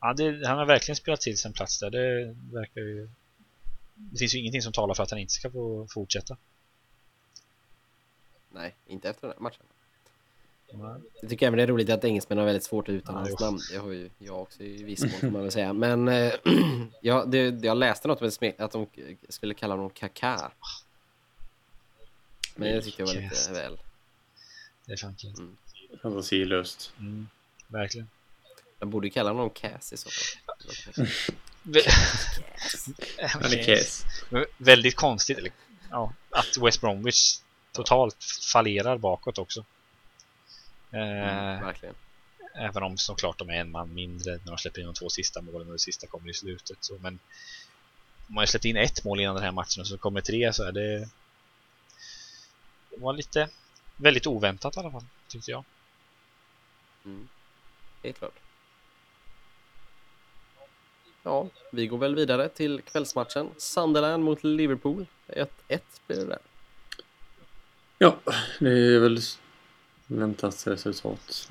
Ja, det, han har verkligen spelat till sin plats där. Det verkar ju... Det finns ju ingenting som talar för att han inte ska få fortsätta. Nej, inte efter den här matchen. Ja, Jag tycker även det är roligt att engelsmän har väldigt svårt att uttala Ja, hans jo. namn. Det har ju jag också i viss mån får man väl säga. Men eh, ja, det, jag läste något om att de skulle kalla honom Kaká. Men det tyckte jag var lite väl. Det är fan kul. Fantasilöst. Mm, verkligen. De borde kalla honom Cass i så fall. Är. Men Väldigt konstigt eller, ja, att West Bromwich totalt fallerar bakåt också. Mm, Eh, verkligen. Även om såklart de är en man mindre när de släpper in de två sista målen och det sista kommer i slutet. Så, men om man har släppt in ett mål innan den här matchen och så kommer tre så är det det var lite väldigt oväntat i alla fall, tyckte jag. Mm. Helt klart. Ja, vi går väl vidare till kvällsmatchen. Sunderland mot Liverpool. 1-1 blir det där. Ja, det är väl väntat resultat.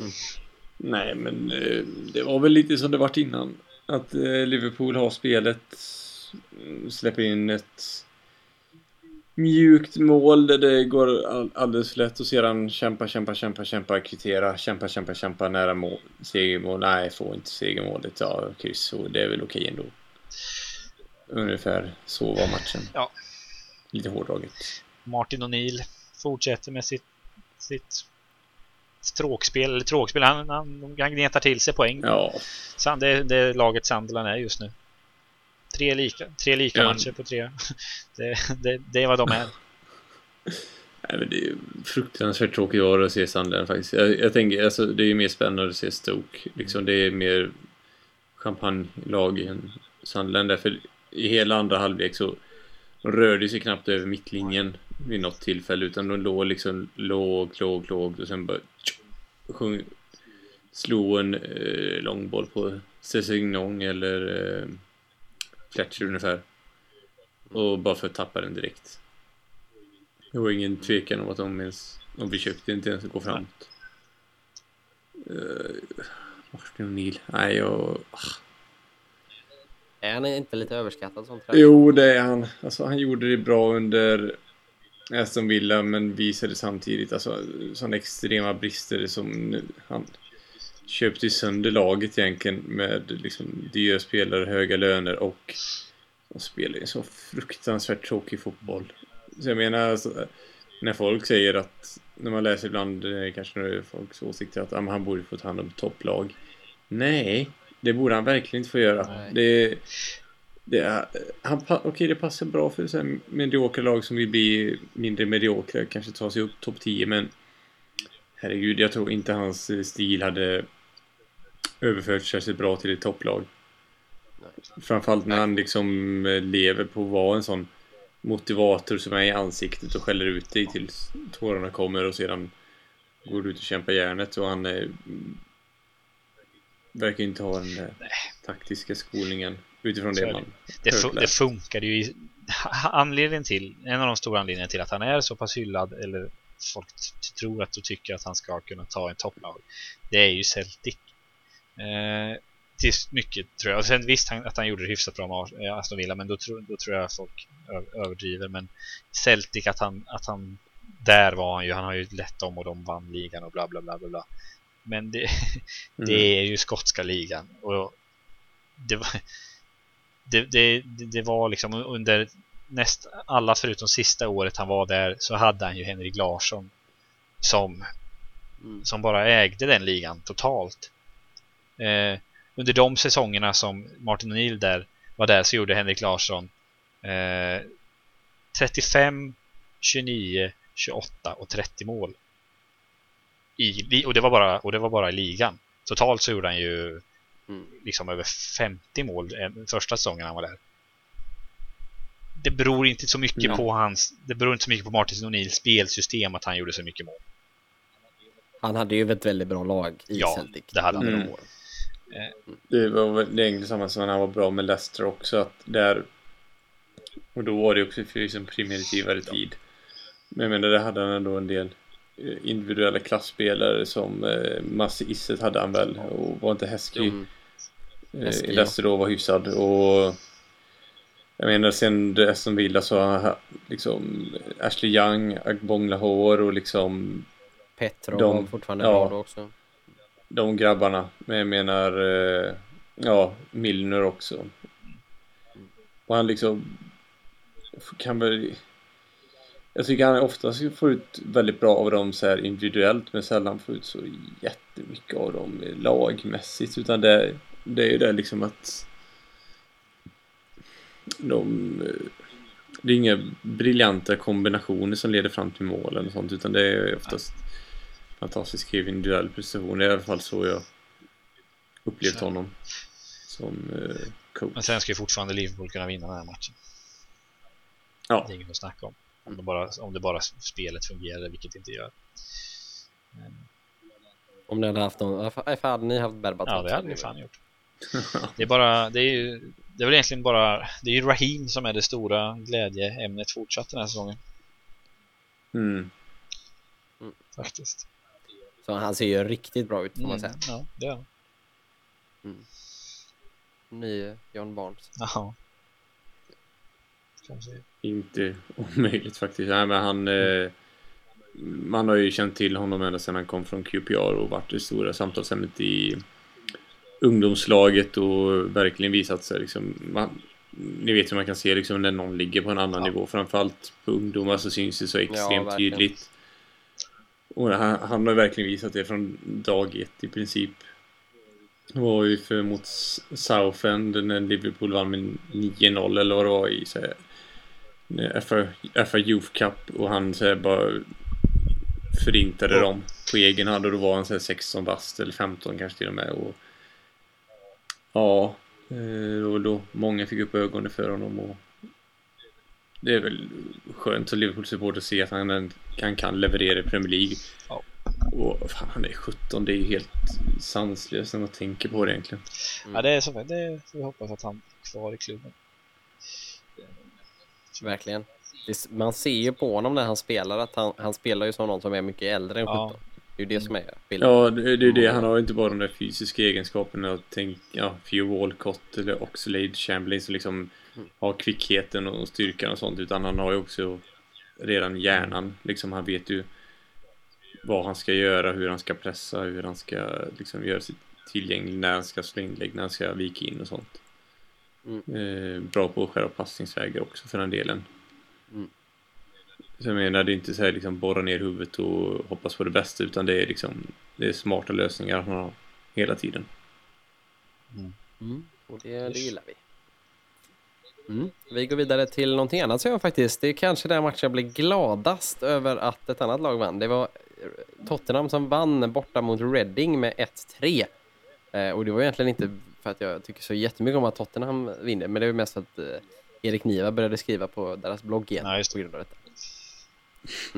Mm. Nej, men eh, det var väl lite som det varit innan. Att eh, Liverpool har spelet, släpper in ett mjukt mål där det går all, alldeles för lätt och sedan kämpa, kämpa, kämpa, kämpa, kvittera, kämpa, kämpa, kämpa, nära mål, segermål, nej, får inte segermålet, ja, kryss, och det är väl okej ändå. Ungefär så var matchen. Ja. Lite hårdraget. Martin O'Neill fortsätter med sitt, sitt tråkspel, eller tråkspel, han, han, han gnetar till sig poäng. Ja, Så det, det laget Sunderland är just nu. Tre lika, tre lika Ja. matcher på tre. Det, det, det är vad de är. Nej, men det är fruktansvärt tråkigt år att se Sunderland faktiskt. Jag, jag tänker, alltså, det är mer spännande att se Stoke. Liksom, det är mer champagnelag än Sunderland. Därför i hela andra halvlek så de rörde sig knappt över mittlinjen vid något tillfälle utan de låg liksom lågt, lågt, lågt och sen bara sjung, slog en eh, långboll på Sessignon eller eh, Fletcher ungefär. Och bara för att tappa den direkt. Det var ingen tvekan om att de ens, de försökte inte ens gå framåt. Uh, Martin O'Neill, nej jag... Är han inte lite överskattad sånt här? Jo, det är han. Alltså, han gjorde det bra under Aston Villa, men visade samtidigt alltså, sådana extrema brister som han köpte ju sönder laget egentligen med liksom dyra spelare, höga löner och de spelar ju så fruktansvärt tråkig fotboll. Så jag menar, alltså, när folk säger att, när man läser ibland kanske när det är folks åsikter att ah, han borde få ta hand om topplag. Nej, det borde han verkligen inte få göra. Nej. Det, det är, han, okej, det passar bra för så här mediokra lag som vill bli mindre mediokra, kanske ta sig upp topp 10, men herregud, jag tror inte hans stil hade överfört särskilt bra till ett topplag. Nej. Framförallt när han liksom eh, lever på att vara en sån motivator som är i ansiktet och skäller ut dig tills tårarna kommer och sedan går du ut och kämpar järnet. Och han mm, verkar inte ha den där taktiska skolningen utifrån det är man Det, det funkade ju i, anledningen till, en av de stora anledningarna till att han är så pass hyllad eller folk tror att du tycker att han ska kunna ta en topplag det är ju Celtic eh, till mycket tror jag, och sen visst han, att han gjorde det hyfsat bra med eh, Aston Villa men då, tror- då tror jag folk överdriver men Celtic att han, att han där var han ju, han har ju lett dem och de vann ligan och bla bla bla bla, bla. men det, Mm. det är ju skotska ligan och det var, det, det det var liksom under näst alla förutom sista året han var där så hade han ju Henrik Larsson som, Mm. som bara ägde den ligan totalt. Eh, under de säsongerna som Martin O'Neill där var där så gjorde Henrik Larsson eh, 35, 29, 28 och 30 mål. I, och, det var bara, och det var bara i ligan. Totalt så gjorde han ju Mm. liksom över 50 mål eh, första säsongen han var där. Det beror inte så mycket Ja. på hans Det beror inte så mycket på Martin O'Neills spelsystem att han gjorde så mycket mål. Han hade ju ett väldigt bra lag i Ja, Celtic. det hade han. under Mm. Åren. Det var väl det egentligen samma som när han var bra med Leicester också att där och då var det också för liksom primitivare tid. Men jag menar, där hade han ändå en del eh, individuella klassspelare som eh, Massi Isset hade han väl och var inte Heskey Mm. eh. Leicester då var hyfsad och jag menar sen det Aston Villa så har han liksom Ashley Young, Agbong Lahore och liksom Petrov De- var fortfarande ja. bra då också de grabbarna. Men jag menar, eh, ja, Milner också. Och han liksom kan väl... Jag tycker han oftast får ut väldigt bra av dem så här individuellt men sällan får ut så jättemycket av dem lagmässigt utan det, det är ju det liksom att de eh, det är inga briljanta kombinationer som leder fram till målen och sånt utan det är oftast fantastisk individuell prestation. Det är i alla fall så jag upplevt honom som eh, coach. Men sen ska ju fortfarande Liverpool kunna vinna den här matchen. Ja. Det är inget att snacka om. Om det bara, om det bara spelet fungerar, vilket det inte gör. Men, Om ni hade haft någon... Hade ni haft Berbatov ja, det hade ni fan gjort. Det är bara, det är ju, det är väl egentligen bara, det är ju Raheem som är det stora glädjeämnet fortsatt den här säsongen. Mm. Faktiskt. Så han ser ju riktigt bra ut får man Mm, säga. ja, det är han. Ny John Barnes. Säga. Inte omöjligt faktiskt. Nej, men han... Eh, man har ju känt till honom ända sedan han kom från QPR och varit det stora samtalsämnet i ungdomslaget och verkligen visat sig liksom... Man, ni vet hur man kan se liksom när någon ligger på en annan Ja. nivå. Framförallt på ungdomar så syns det så extremt verkligen. tydligt. Och han, han har verkligen visat det från dag ett i princip. Det var ju för mot Southend när Liverpool vann med 9-0 eller vad det var i så här, FA, FA Youth Cup och han så här, bara förintade Ja. dem på egen hand och då var han så här 16 bast eller 15 kanske till och med. Och, ja, eh, och då många fick upp ögonen för honom och det är väl skönt som Liverpool-supporter att se att han, han kan leverera i Premier League. Ja. Och fan, han är 17, det är ju helt sanslöst när man tänker på det egentligen. Ja, det är så. Det vi hoppas att han är kvar i klubben. Verkligen. Man ser ju på honom när han spelar att han, han spelar ju som någon som är mycket äldre än 17. Ja. Det är ju det som är bilden. Ja, det, är det. Han har inte bara de där fysiska egenskaperna att tänka, ja, Few Walcott eller Oxlade Chamberlain som liksom har kvickheten och styrkan och sånt, utan han har ju också redan hjärnan. Liksom, han vet ju vad han ska göra, hur han ska pressa, hur han ska liksom göra sig tillgänglig, när han ska slå inlägg, när han ska vika in och sånt. Eh, bra på själva passningsvägar också för den delen. Mm. Så jag menar, det är inte så här liksom borra ner huvudet och hoppas på det bästa, utan det är liksom det är smarta lösningar han har hela tiden. Mm. Och det, det gillar vi. Mm. Vi går vidare till någonting annat som jag faktiskt. Det är kanske den matchen jag blev gladast över att ett annat lag vann. Det var Tottenham som vann borta mot Reading med 1-3. Eh, och det var egentligen inte för att jag tycker så jättemycket om att Tottenham vinner, men det var mest för att eh, Erik Niva började skriva på deras blogg igen Ja, just på grund av detta.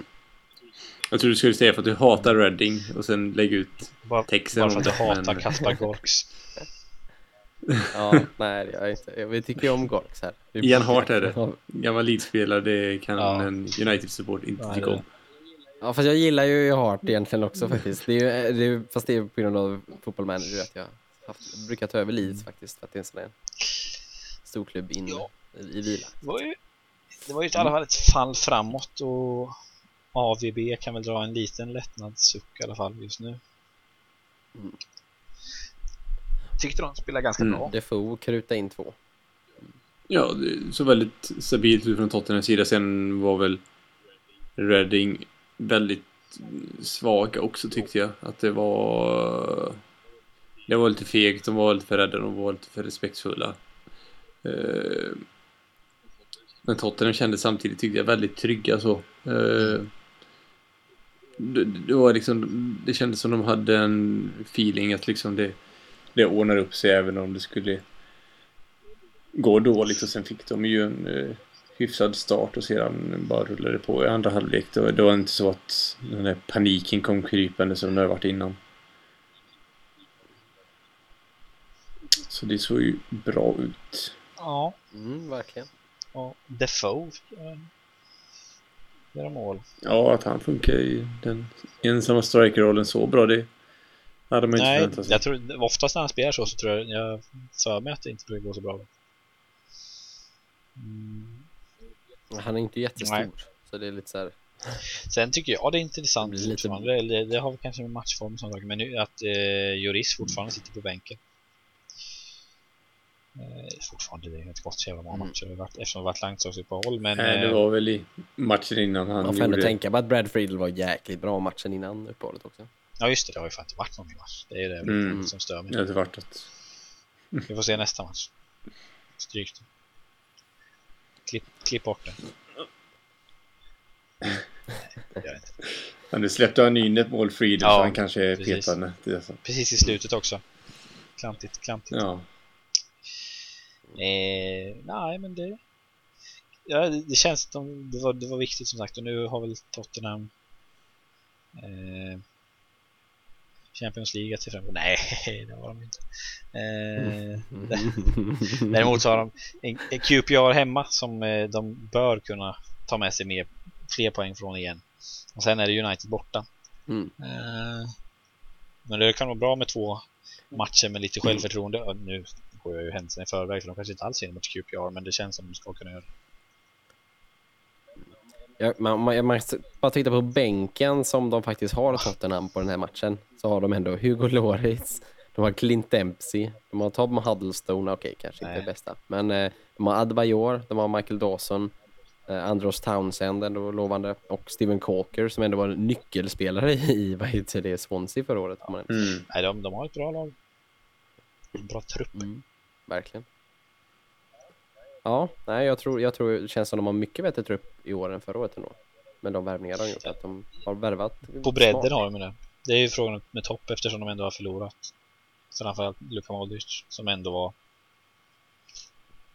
Jag tror du skulle säga för att du hatar Reading och sen lägga ut texten bara för om att du det, hatar men- Kaspar Gorks. Ja, nej, jag är inte. Vi tycker ju om Gorks här. Ian Hart är det. Gammal Leeds-spelare, det kan Ja. en United-support inte Nej, tycka om. Ja, fast jag gillar ju Hart egentligen också faktiskt. Det är ju, det är, fast det är på grund av fotbollmanager att jag haft, brukar ta över Leeds faktiskt. För att det är en sån där storklubb in Ja. i, i vila. Det var ju, det var ju i alla fall ett fall framåt och AVB kan väl dra en liten lättnadssuck i alla fall just nu. Mm. Tyckte de spelade ganska Mm. bra. Defoe kruta in två. Ja, det såg väldigt stabilt ut från Tottenhams sida. Sen var väl Reading väldigt svaga också tyckte jag. Att det var... Det var lite fegt, de var lite för rädda, de var lite för respektfulla. Eh, Men Tottenham kände samtidigt, tyckte jag, väldigt trygga så. Eh, Det, det var liksom, det kändes som de hade en feeling att liksom det, det ordnar upp sig även om det skulle gå dåligt och sen fick de ju en eh, hyfsad start och sedan bara rullade på i andra halvlek. Det var, det var inte så att den där paniken kom krypande som det har varit innan. Så det såg ju bra ut. Ja, Mm, verkligen. och Defoe eh, mål. Ja, att han funkar i den ensamma strikerrollen så bra, det hade man inte Nej, jag tror oftast när han spelar så så tror jag, jag för mig att det inte brukar gå så bra. Mm. Han är inte jättestor. Nej. Så det är lite så här. Sen tycker jag det är intressant Det lite- det, det har väl kanske med matchform och sånt men nu att eh, Juris fortfarande sitter på bänken. Eh, fortfarande, det är gått så jävla många Mm. matcher det har varit, eftersom det har varit landslagsuppehåll, men Nej, det eh, var väl i matchen innan han Man får ändå gjorde... tänka på att Brad Friedel var jäkligt bra matchen innan uppehållet också. Ja just det, det har ju fan inte varit någon match. Det är det Mm. som stör mig. Det hade varit att... Vi får se nästa match. Stryk det. Klipp, klipp bort det. Nej, det gör det inte. Men nu släppte han in ett mål Friedel Ja, så han kanske är precis. så. Precis i slutet också. Klantigt, klantigt. Ja. Eh, nej, men det... Ja, det, det känns som det var, det var viktigt som sagt och nu har väl Tottenham eh, Champions League att se fram emot. Nej, det har de inte. Eh, däremot så har de en, QPR hemma som eh, de bör kunna ta med sig mer, fler poäng från igen. Och sen är det United borta. Mm. Eh, men det kan vara bra med två matcher med lite självförtroende. Och Nu går jag ju händelserna i förväg för de kanske inte alls vinner mot QPR men det känns som de ska kunna göra det. Man, man, man bara titta på bänken som de faktiskt har Tottenham på den här matchen. Så har de ändå Hugo Lloris, de har Clint Dempsey, de har Tom Huddlestone, okej kanske inte Nej. det bästa. Men eh, de har Adebayor, de har Michael Dawson, eh, Andros Townsend ändå lovande och Steven Corker som ändå var en nyckelspelare i vad heter det, Swansea förra året. Mm. Nej, de, de har ett bra lag. Bra trupp. Mm, verkligen. Ja, nej, jag tror, jag tror det känns som de har mycket bättre trupp i år än förra året ändå. Med de värvningar de gjort, att de har värvat. På bredden har de det. Det är ju frågan med topp eftersom de ändå har förlorat. Framförallt Luka Modric som ändå var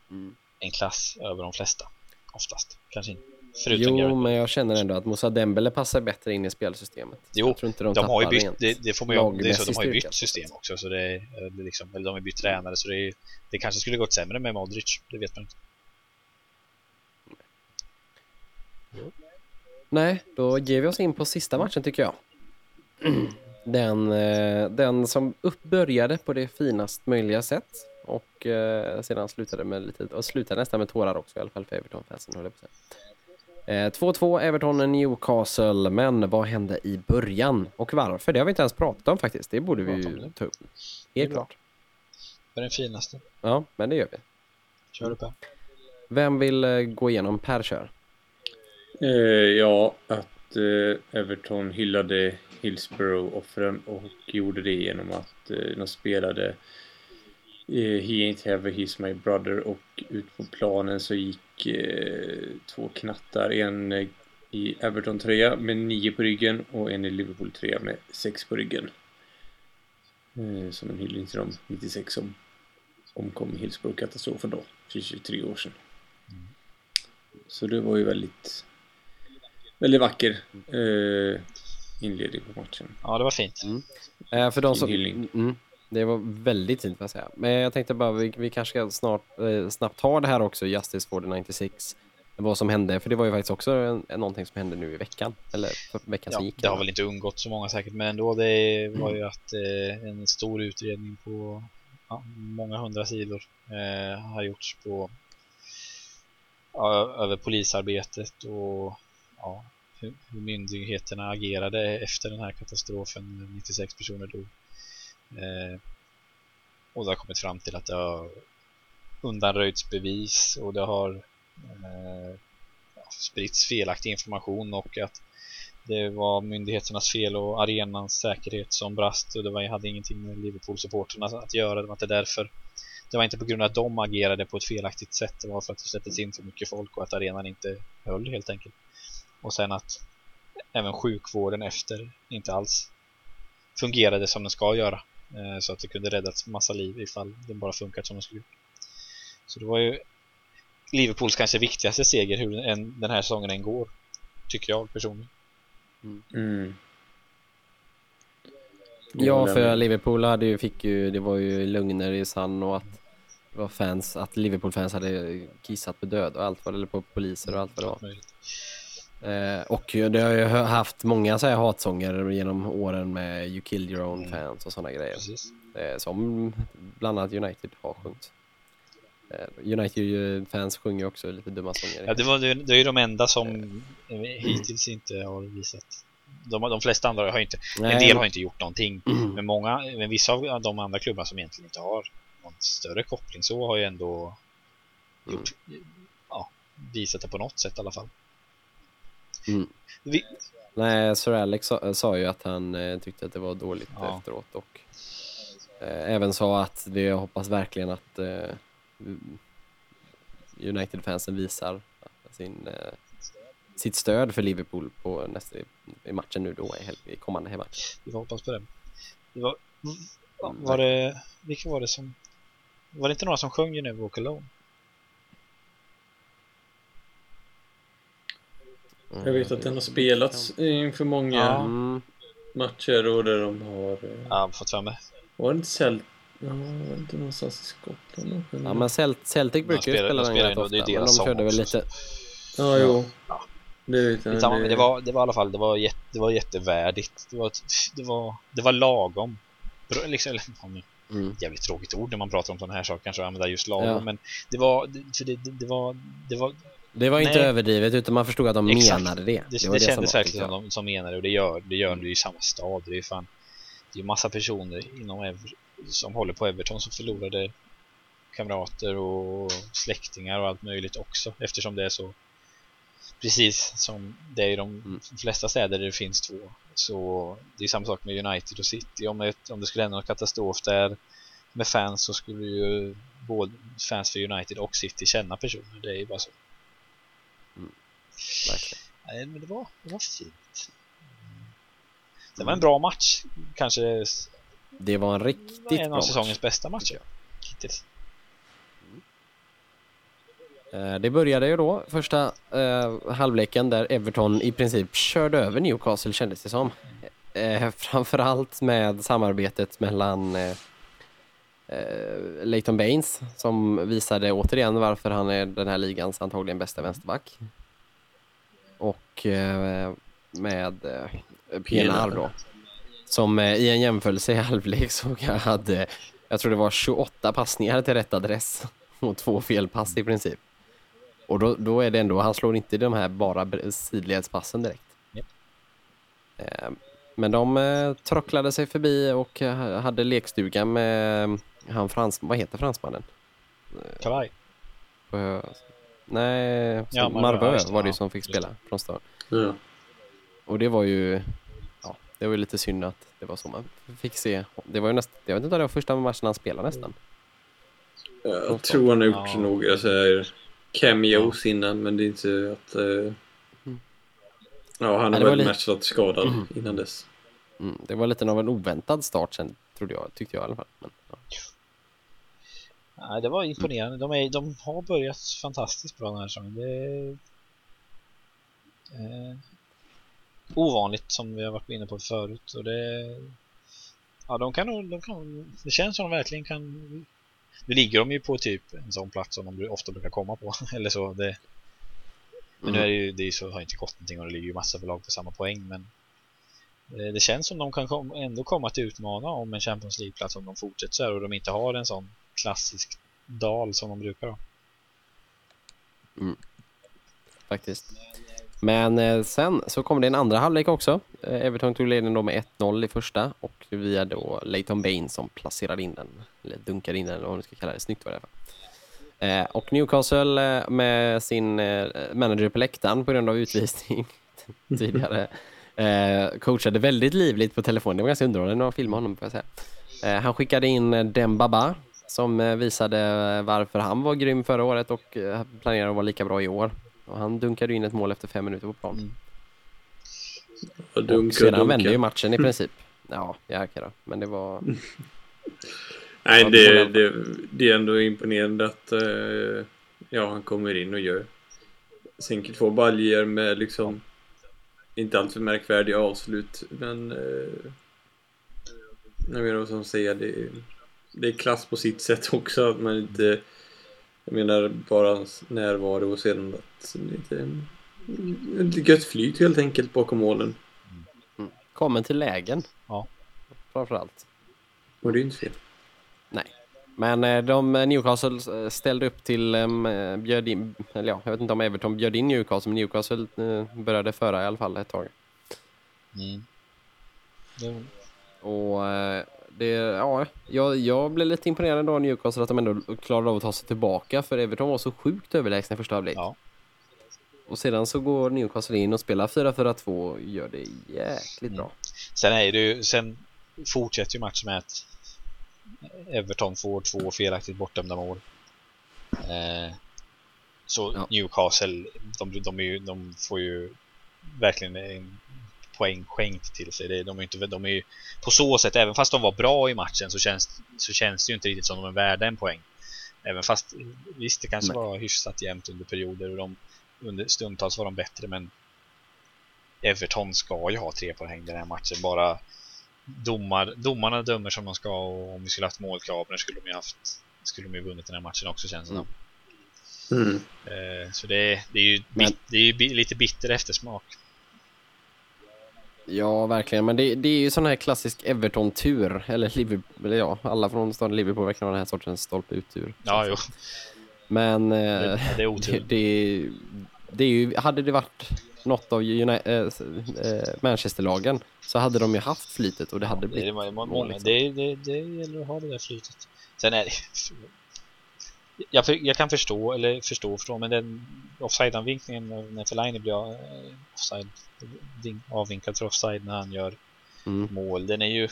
Mm. en klass över de flesta. Oftast. Kanske inte. Förutom Jo, men jag känner ändå att Moussa Dembele passar bättre in i spelsystemet. Jo, jag tror inte de, De har ju bytt, det, det får man ju, det är så, de har ju bytt system också så det är, eh, det är liksom, eller de har bytt tränare så det är Det kanske skulle gått sämre med Modric, det vet man inte. Nej, då ger vi oss in på sista matchen tycker jag. Den, eh, den som upp började på det finast möjliga sätt och eh, sedan slutade med lite, och slutade nästan med tårar också i alla fall för Everton-fansen höll jag på att säga. Eh, 2-2 Everton Newcastle, men vad hände i början och varför? Det har vi inte ens pratat om faktiskt. Det borde vi ju ta upp. Helt klart. Det är den finaste. Ja, men det gör vi. Kör du på. Vem vill eh, gå igenom? Per kör. Eh, ja, att eh, Everton hyllade Hillsborough-offren och gjorde det genom att eh, de spelade eh, He Ain't Heavy, He's My Brother och ut på planen så gick eh, två knattar, en eh, i Everton-tröja med nio på ryggen och en i Liverpool-tröja med sex på ryggen. Eh, som en hyllning till de 96 som omkom i Hillsborough-katastrofen då, för 23 år sedan. Så det var ju väldigt Väldigt vacker eh, inledning på matchen. Ja, det var fint. Eh, för de som... Mm, det var väldigt fint får jag säga. Men jag tänkte bara, vi, vi kanske ska snart, eh, snabbt ta det här också, Justice for the 96. Vad som hände, för det var ju faktiskt också en, någonting som hände nu i veckan. Eller för veckan Ja, som gick. det har väl inte undgått så många säkert, men ändå det var ju att eh, en stor utredning på ja, många hundra sidor eh, har gjorts på över polisarbetet och ja, hur, hur myndigheterna agerade efter den här katastrofen när 96 personer dog. Eh, och det har kommit fram till att det har undanröjts bevis och det har eh, spritts felaktig information och att det var myndigheternas fel och arenans säkerhet som brast och det var, hade ingenting med Liverpool-supporterna att göra. Det var inte därför. Det var inte på grund av att de agerade på ett felaktigt sätt. Det var för att det släpptes in för mycket folk och att arenan inte höll helt enkelt. Och sen att även sjukvården efter inte alls fungerade som den ska göra. Eh, Så att det kunde räddats massa liv ifall det bara funkat som det skulle. Så det var ju Liverpools kanske viktigaste seger hur den den här säsongen än går. Tycker jag personligen. Mm. Ja, håller jag för. Liverpool hade ju, fick ju, det var ju lögner i Sun och att det var fans, att Liverpool-fans hade kissat på död och allt vad eller på poliser och allt vad det var. Eh, och det har ju haft många så här hatsånger genom åren med You killed your own Mm. fans och sådana grejer. Eh, som bland annat United har sjungit. Eh, United-fans sjunger också lite dumma sånger. Ja, det, var, det, är ju de enda som eh, hittills inte har visat. De, de flesta andra har inte, en del har inte gjort någonting. Mm. Men många, men vissa av de andra klubbarna som egentligen inte har någon större koppling så har ju ändå gjort, ja, visat det på något sätt i alla fall. Mm. Vi, Nej, Sir Alex sa, sa ju att han eh, tyckte att det var dåligt Ja. efteråt och eh, även sa att vi hoppas verkligen att eh, United-fansen visar sin, eh, sitt stöd för Liverpool på nästa i matchen nu då i, i kommande hemmatch. vi hoppas på det. det var, ja, var det, vilka var det som, var det inte några som sjöng You Never Walk Alone? Jag vet att den har spelats inför många Ja. Mm, matcher och där de har... eh, Ja, fått för mig. Var det inte Celt... Ja, var det inte någonstans i Skottland ja men Celt, Celtic brukar ju spelar- spela de den spelar rätt ofta, det är men de körde väl lite... Ja, jo. Det vet jag. Samma, men det var, det var i alla fall, det var, jätte, det var jättevärdigt. Det var, det var, det var lagom. Liksom, ja, Mm. jävligt tråkigt ord när man pratar om sådana här saker, kanske att använda just lagom, Ja. men det var, det, för det, det, det var, det var, Det var inte Nej. överdrivet utan man förstod att de Exakt. menade det. det, det, var kändes som var, verkligen som de som menade och det gör det gör det i samma stad. Det är ju fan, det är ju massa personer inom Ever, som håller på Everton som förlorade kamrater och släktingar och allt möjligt också eftersom det är så precis som det är i de Mm. flesta städer där det finns två så det är samma sak med United och City om det, om det skulle hända någon katastrof där med fans så skulle ju både fans för United och City känna personer det är ju bara så Verkligen. Nej, men det var, det var fint det var en bra match kanske Det var en riktigt en bra av match. säsongens bästa matcher hittills Eh, Det började ju då första eh, halvleken där Everton i princip körde över Newcastle kändes det som. Eh, framförallt med samarbetet mellan eh, eh, Leighton Baines som visade återigen varför han är den här ligans antagligen bästa vänsterback. Och eh, med eh, Pienaar då. Som eh, i en jämförelse i halvlek så hade, jag tror det var 28 passningar till rätt adress och två felpass i princip. Och då, då är det ändå, han slår inte de här bara sidledspassen direkt. Men de trocklade sig förbi och hade lekstuga med han frans, vad heter fransmannen? Kavaj nej, Ja, det, var det ja, som fick spela från start. Ja. Och det var ju, ja, det var ju lite synd att det var så man fick se. Det var ju nästan, jag vet inte om det var första matchen han spelade nästan. Jag tror han har gjort Ja. några så här cameos innan men det är inte att... eh, Ja, han har väl lite- varit skadad innan dess. Mm, det var lite av en oväntad start sen, trodde jag, tyckte jag i alla fall. Men. Nej, det var imponerande. De, är, de har börjat fantastiskt bra den här säsongen. Det är eh, ovanligt som vi har varit inne på förut. Och det, ja, de kan, de kan, det känns som de verkligen kan... Nu ligger de ju på typ en sån plats som de ofta brukar komma på. Eller så. Det, men nu är det ju, det är så, har inte gått någonting och det ligger ju massa lag på samma poäng. Men eh, det känns som de kan kom, ändå komma att utmana om en Champions League-plats om de fortsätter så här och de inte har en sån klassisk dal som de brukar ha. Mm. faktiskt. Men eh, sen så kom det en andra halvlek också. Eh, Everton tog ledningen då med 1-0 i första och via då Leighton Bain som placerade in den. Eller dunkade in den eller vad man ska kalla det. Snyggt var det i alla fall. Eh, och Newcastle eh, med sin eh, manager på läktaren på grund av utvisning tidigare eh, coachade väldigt livligt på telefon. Det var ganska underhållande när man filmade honom får jag säga. Eh, han skickade in eh, Dembaba som eh, visade eh, varför han var grym förra året och eh, planerar att vara lika bra i år. Och han dunkade in ett mål efter fem minuter på plan. Mm. Och Och dunka, sedan dunka. vände ju matchen i princip. Ja, jäklar då. Men det var... Nej, det, det, det är ändå imponerande att ja, han kommer in och gör sänker två baljer med liksom inte alltför märkvärdiga avslut. Men eh, jag menar vad som säger, det, det är klass på sitt sätt också. Att man inte, jag menar bara hans närvaro och sedan att det är ett gött flyt helt enkelt bakom målen. Kommer till lägen. Ja. Framförallt. Och det är inte fel. Nej. Men eh, de eh, Newcastle eh, ställde upp till, um, bjöd in, eller ja, jag vet inte om Everton bjöd in Newcastle, men Newcastle började föra i alla fall ett tag. Mm. Det, Och det, ja, jag, jag blev lite imponerad av Newcastle att de ändå klarade av att ta sig tillbaka för Everton var så sjukt överlägsna i första halvlek. ja. Och sedan så går Newcastle in och spelar 4-4-2 och gör det jäkligt bra. Sen är det ju, sen fortsätter ju matchen med att Everton får två felaktigt bortdömda mål. Eh, så Ja. Newcastle, de, de, ju, de får ju verkligen en poäng skänkt till sig. Det, de, är inte, de är ju, på så sätt, även fast de var bra i matchen så känns, så känns det ju inte riktigt som de är värda en poäng. Även fast, visst det kanske Nej. var hyfsat jämnt under perioder och de, under stundtals var de bättre men Everton ska ju ha tre poäng den här matchen. Bara domar, domarna dömer som de ska och om vi skulle haft målkrav skulle de ju haft skulle de ju vunnit den här matchen också känns det Mm. som. Mm. Eh, så det, det är ju, det är ju lite bitter eftersmak. Ja, verkligen. Men det, det är ju sån här klassisk Everton-tur. Eller Liverpool, eller ja, alla från staden Liverpool verkar ha den här sortens stolpe ut-tur. Ja, jo. Men Det, eh, det är otur. det, det, det är ju, hade det varit något av eh, Manchester-lagen så hade de ju haft flytet och det hade Det, blivit må- må- mål, liksom. det, det, det gäller att ha det där flytet. Sen är det... Jag, för, jag kan förstå, eller förstå från, men den offside-anvinkningen när- när Fellaini blir eh, offside, vink- avvinkad för offside när han gör Mm. mål, den är ju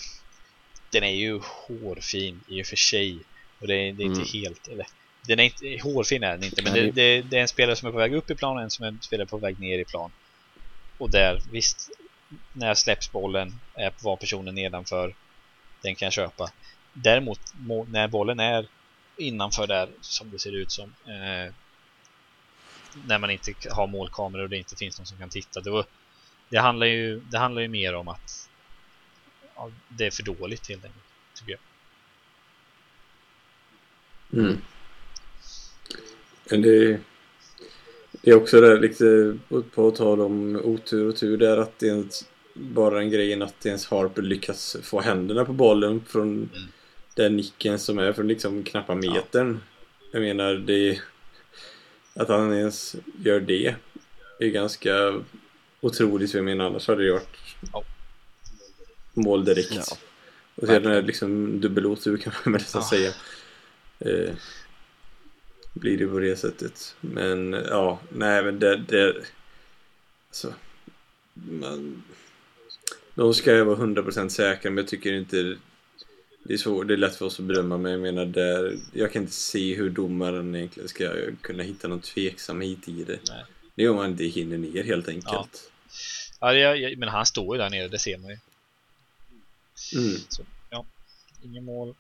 den är ju hårfin i och för sig. Och det är, det är inte Mm. helt, eller den är inte, hårfin är den inte, men det, det, det är en spelare som är på väg upp i plan och en som är en spelare på väg ner i plan. Och där, visst, när släpps bollen, är var personen nedanför, den kan jag köpa. Däremot, må- när bollen är innanför där, som det ser ut som, eh, när man inte har målkameror och det inte finns någon som kan titta, då, det, handlar ju, det handlar ju mer om att ja, det är för dåligt helt enkelt, tycker jag. Mm. Men det, det är också där lite på, tal om otur och tur där att det är bara den grejen att ens Harper lyckas få händerna på bollen från Mm. Den nicken som är från liksom knappa metern. Jag menar det att han ens gör det är ganska otroligt jag menar annars hade det varit Ja. mål direkt. Ja. och sedan är det liksom dubbelotur kan man nästan Ja. säga. Eh, blir det på det sättet. Men ja, nej men det... det alltså, man, de ska ju vara 100% säkra men jag tycker inte det är, svårt, det är lätt för oss att bedöma men jag menar där, jag kan inte se hur domaren egentligen ska kunna hitta någon tveksamhet i det. Nej. Det är om man inte hinner ner helt enkelt. Ja, det, jag, men han står ju där nere, det ser man ju. Mm. Ingen mål,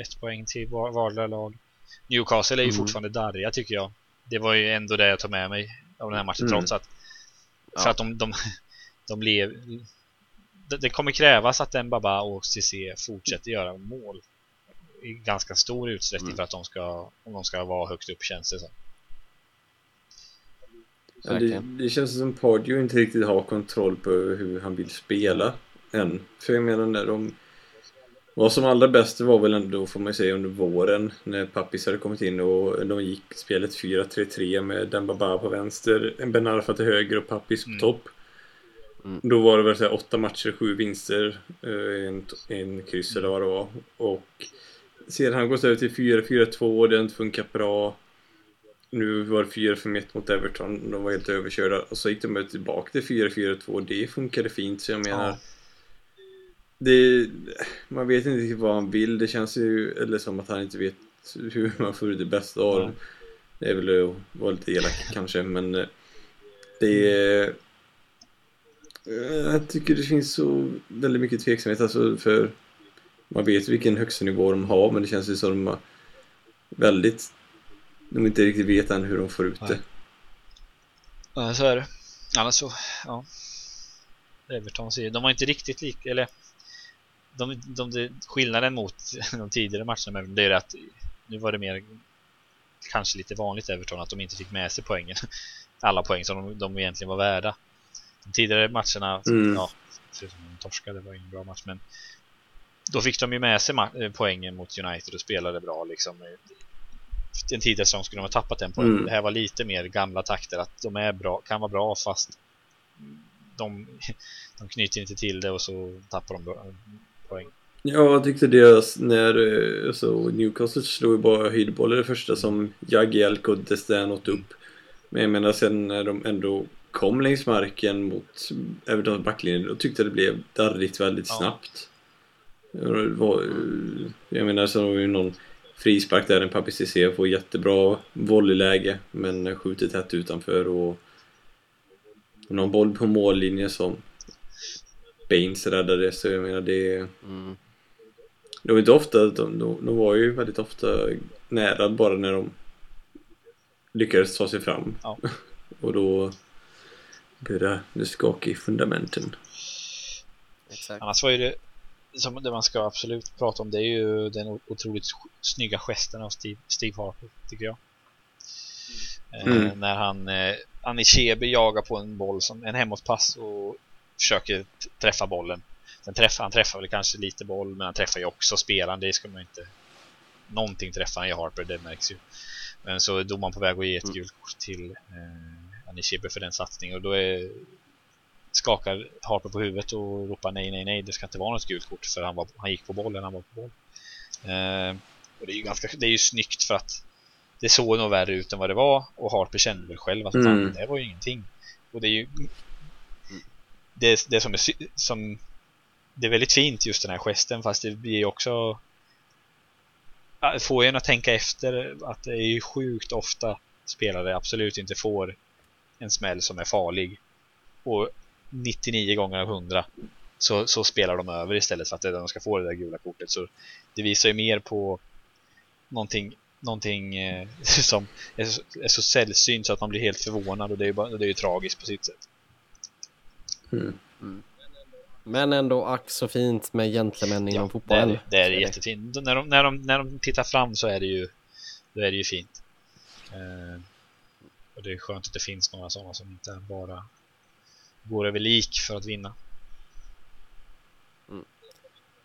ett poäng till var- vardera lag. Newcastle är ju Mm. fortfarande darriga tycker jag. Det var ju ändå det jag tar med mig av den här matchen Mm. trots att för Ja. att de, de, de lev, det, det kommer krävas att Mbaba och CC fortsätter göra mål i ganska stor utsträckning Mm. för att de ska, om de ska vara högst upp känns det som. Ja, det, det känns som Pardew inte riktigt har kontroll på hur han vill spela än. För jag menar när de var som allra bäst var väl ändå får man säga under våren när Pappis hade kommit in och de gick spelet 4-3-3 med Dembaba på vänster, Ben Arfa till höger och Pappis på Mm. topp. Mm. Då var det väl så här, åtta matcher, sju vinster, eh, en, en kryss eller vad det var. Och sedan han gått över till 4-4-2 och det har inte funkat bra. Nu var det 4-5-1 mot Everton, de var helt överkörda. Och så gick de tillbaka till 4-4-2 det funkade fint så jag menar Ja. det, man vet inte riktigt vad han vill. Det känns ju eller som att han inte vet hur man får ut det bästa av dem. Det är väl att vara lite elak kanske men eh, det är Eh, jag tycker det finns så väldigt mycket tveksamhet alltså för man vet vilken högsta nivå de har men det känns ju som de har väldigt de inte riktigt vet än hur de får ut det. Ja, så är det. Annars så, ja. Everton ser de var inte riktigt lika, eller de, de, de, skillnaden mot de tidigare matcherna med det är att nu var det mer kanske lite vanligt Everton att de inte fick med sig poängen. Alla poäng som de, de egentligen var värda. Tidigare matcherna, Mm. ja, förutom de torskade, det var ingen bra match, men då fick de ju med sig eh, poängen mot United och spelade bra liksom. En tidigare säsong skulle de ha tappat den poängen. Mm. Det här var lite mer gamla takter, att de är bra, kan vara bra fast de, de knyter inte till det och så tappar de bra- poäng. Ja, jag tyckte deras när eh, alltså, Newcastle slog ju bara höjdbollar det första som Jagielka och Destin åt upp. Men jag menar sen när de ändå kom längs marken mot Evertons backlinje då tyckte det blev darrigt väldigt Ja. snabbt. Var, jag menar så var det ju någon frispark där en Papi CC får jättebra volleyläge men skjuter tätt utanför och någon boll på mållinjen som Baines räddade så jag menar det Mm. det var inte ofta, de, de var ju väldigt ofta nära bara när de lyckades ta sig fram. Ja. Och då började det skaka i fundamenten. Exakt. Annars var ju det som det man ska absolut prata om det är ju den otroligt snygga gesten av Steve, Steve Harper tycker jag. Eh, Mm. När han, eh, Anichebe jagar på en boll, som en hemåtpass och försöker träffa bollen. Sen träffar han träffar väl kanske lite boll, men han träffar ju också spelaren. Det ska man inte... Någonting träffar han ju Harper, det märks ju. Men så är domaren på väg att ge ett Mm. gult kort till eh, Anichebe för den satsningen och då är, skakar Harper på huvudet och ropar nej, nej, nej, det ska inte vara något gult kort för han, var, han gick på bollen, han var på boll. Eh, och det är ju ganska, det är ju snyggt för att det såg nog värre ut än vad det var och Harper kände väl själv att Mm. fan, det var ju ingenting. Och det är ju det, det som är som det är väldigt fint just den här gesten fast det blir ju också får en att tänka efter att det är ju sjukt ofta spelare absolut inte får en smäll som är farlig och 99 gånger av 100 så, så spelar de över istället för att de ska få det där gula kortet så det visar ju mer på någonting, någonting eh, som är så, är så sällsynt så att man blir helt förvånad och det är ju, bara, det är ju tragiskt på sitt sätt. Mm. Men ändå ack så fint med gentlemän inom det fotbollen. är, det är jättefint. När de, när, de, när de tittar fram så är det ju, då är det ju fint. Eh, och det är skönt att det finns några sådana som inte bara går över lik för att vinna.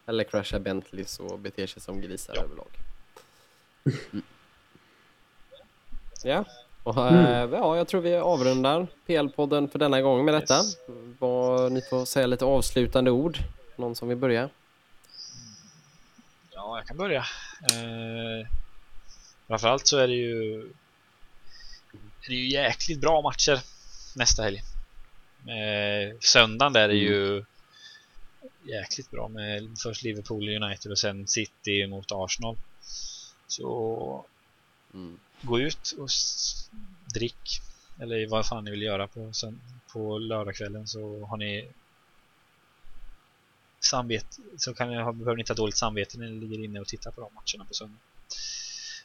Eller crashar Bentleys och beter sig som grisar Ja. överlag. Mm. Ja. Och, eh, ja, jag tror vi avrundar PL-podden för denna gång med detta. Yes. Vad, ni får säga lite avslutande ord. Någon som vill börja? Ja, jag kan börja. Eh, framförallt så är det ju det är ju jäkligt bra matcher nästa helg. Eh, söndagen där är ju jäkligt bra med först Liverpool United och sen City mot Arsenal. Så Mm. gå ut och drick eller vad fan ni vill göra på, på lördagskvällen så har ni samvete så kan ni behöver ni inte ha dåligt samvete när ni ligger inne och tittar på de matcherna på söndag.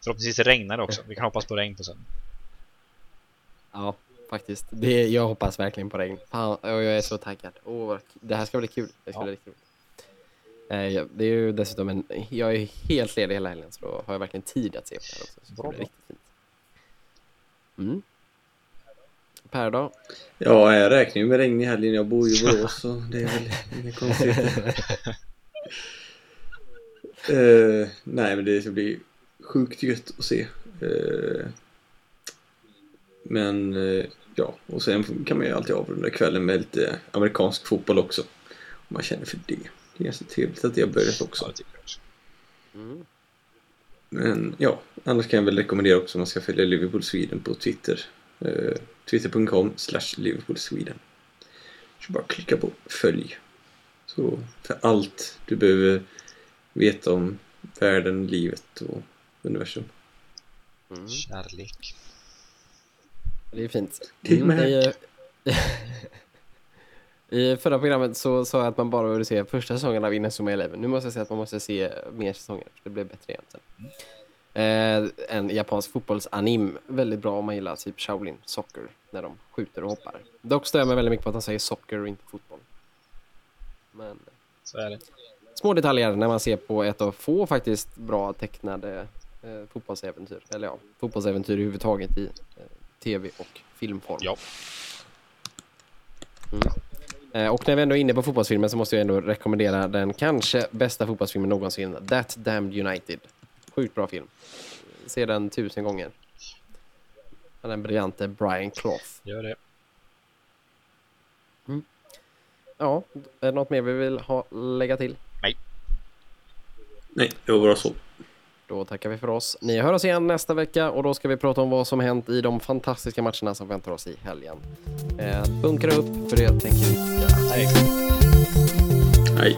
Förhoppningsvis det regnar också. Vi kan hoppas på regn på söndag. Ja, faktiskt. Det, jag hoppas verkligen på regn. Fan, och jag är så taggad. Vad- det här ska bli kul. Det ska Ja. bli riktigt roligt. Eh, det är ju dessutom en... Jag är helt ledig hela helgen så då har jag verkligen tid att se på det här också. Så det blir riktigt fint. Mm. Per då? Ja, jag räknar ju med regn i helgen. Jag bor ju i Borås så det är väl inga konstigheter. Eh, nej, men det ska bli sjukt gött att se. Eh, men eh, ja, och sen kan man ju alltid avrunda kvällen med lite amerikansk fotboll också. Om man känner för det. Det är ganska trevligt att det har börjat också. Mm. Men ja, annars kan jag väl rekommendera också att man ska följa Liverpool Sweden på Twitter. Eh, Twitter.com slash Liverpool Sweden. Så bara klicka på följ. Så för allt du behöver veta om världen, livet och universum. Mm. Kärlek. Det är fint. Det med. I, I förra programmet så sa jag att man bara behövde se första säsongen av Inazuma Eleven. Nu måste jag säga att man måste se mer säsonger. Det blev bättre igen sen. Eh, en japansk fotbollsanim. Väldigt bra om man gillar typ Shaolin Soccer. När de skjuter och hoppar. Dock stör jag mig väldigt mycket på att de säger soccer och inte fotboll. Men Så är det. små detaljer när man ser på ett av få faktiskt bra tecknade eh, fotbollsäventyr. Eller ja, fotbollsäventyr överhuvudtaget i eh, tv och filmform. Ja. Mm. Eh, och när vi ändå är inne på fotbollsfilmen så måste jag ändå rekommendera den kanske bästa fotbollsfilmen någonsin. That Damned United. Sjukt bra film. Se den tusen gånger. Den briljante Brian Clough. Gör det. Ja, är det något mer vi vill ha, lägga till? Nej, det var bra så. Då tackar vi för oss. Ni hör oss igen nästa vecka och då ska vi prata om vad som hänt i de fantastiska matcherna som väntar oss i helgen. Eh, bunkra upp för det tänker vi göra. Nej. Hej.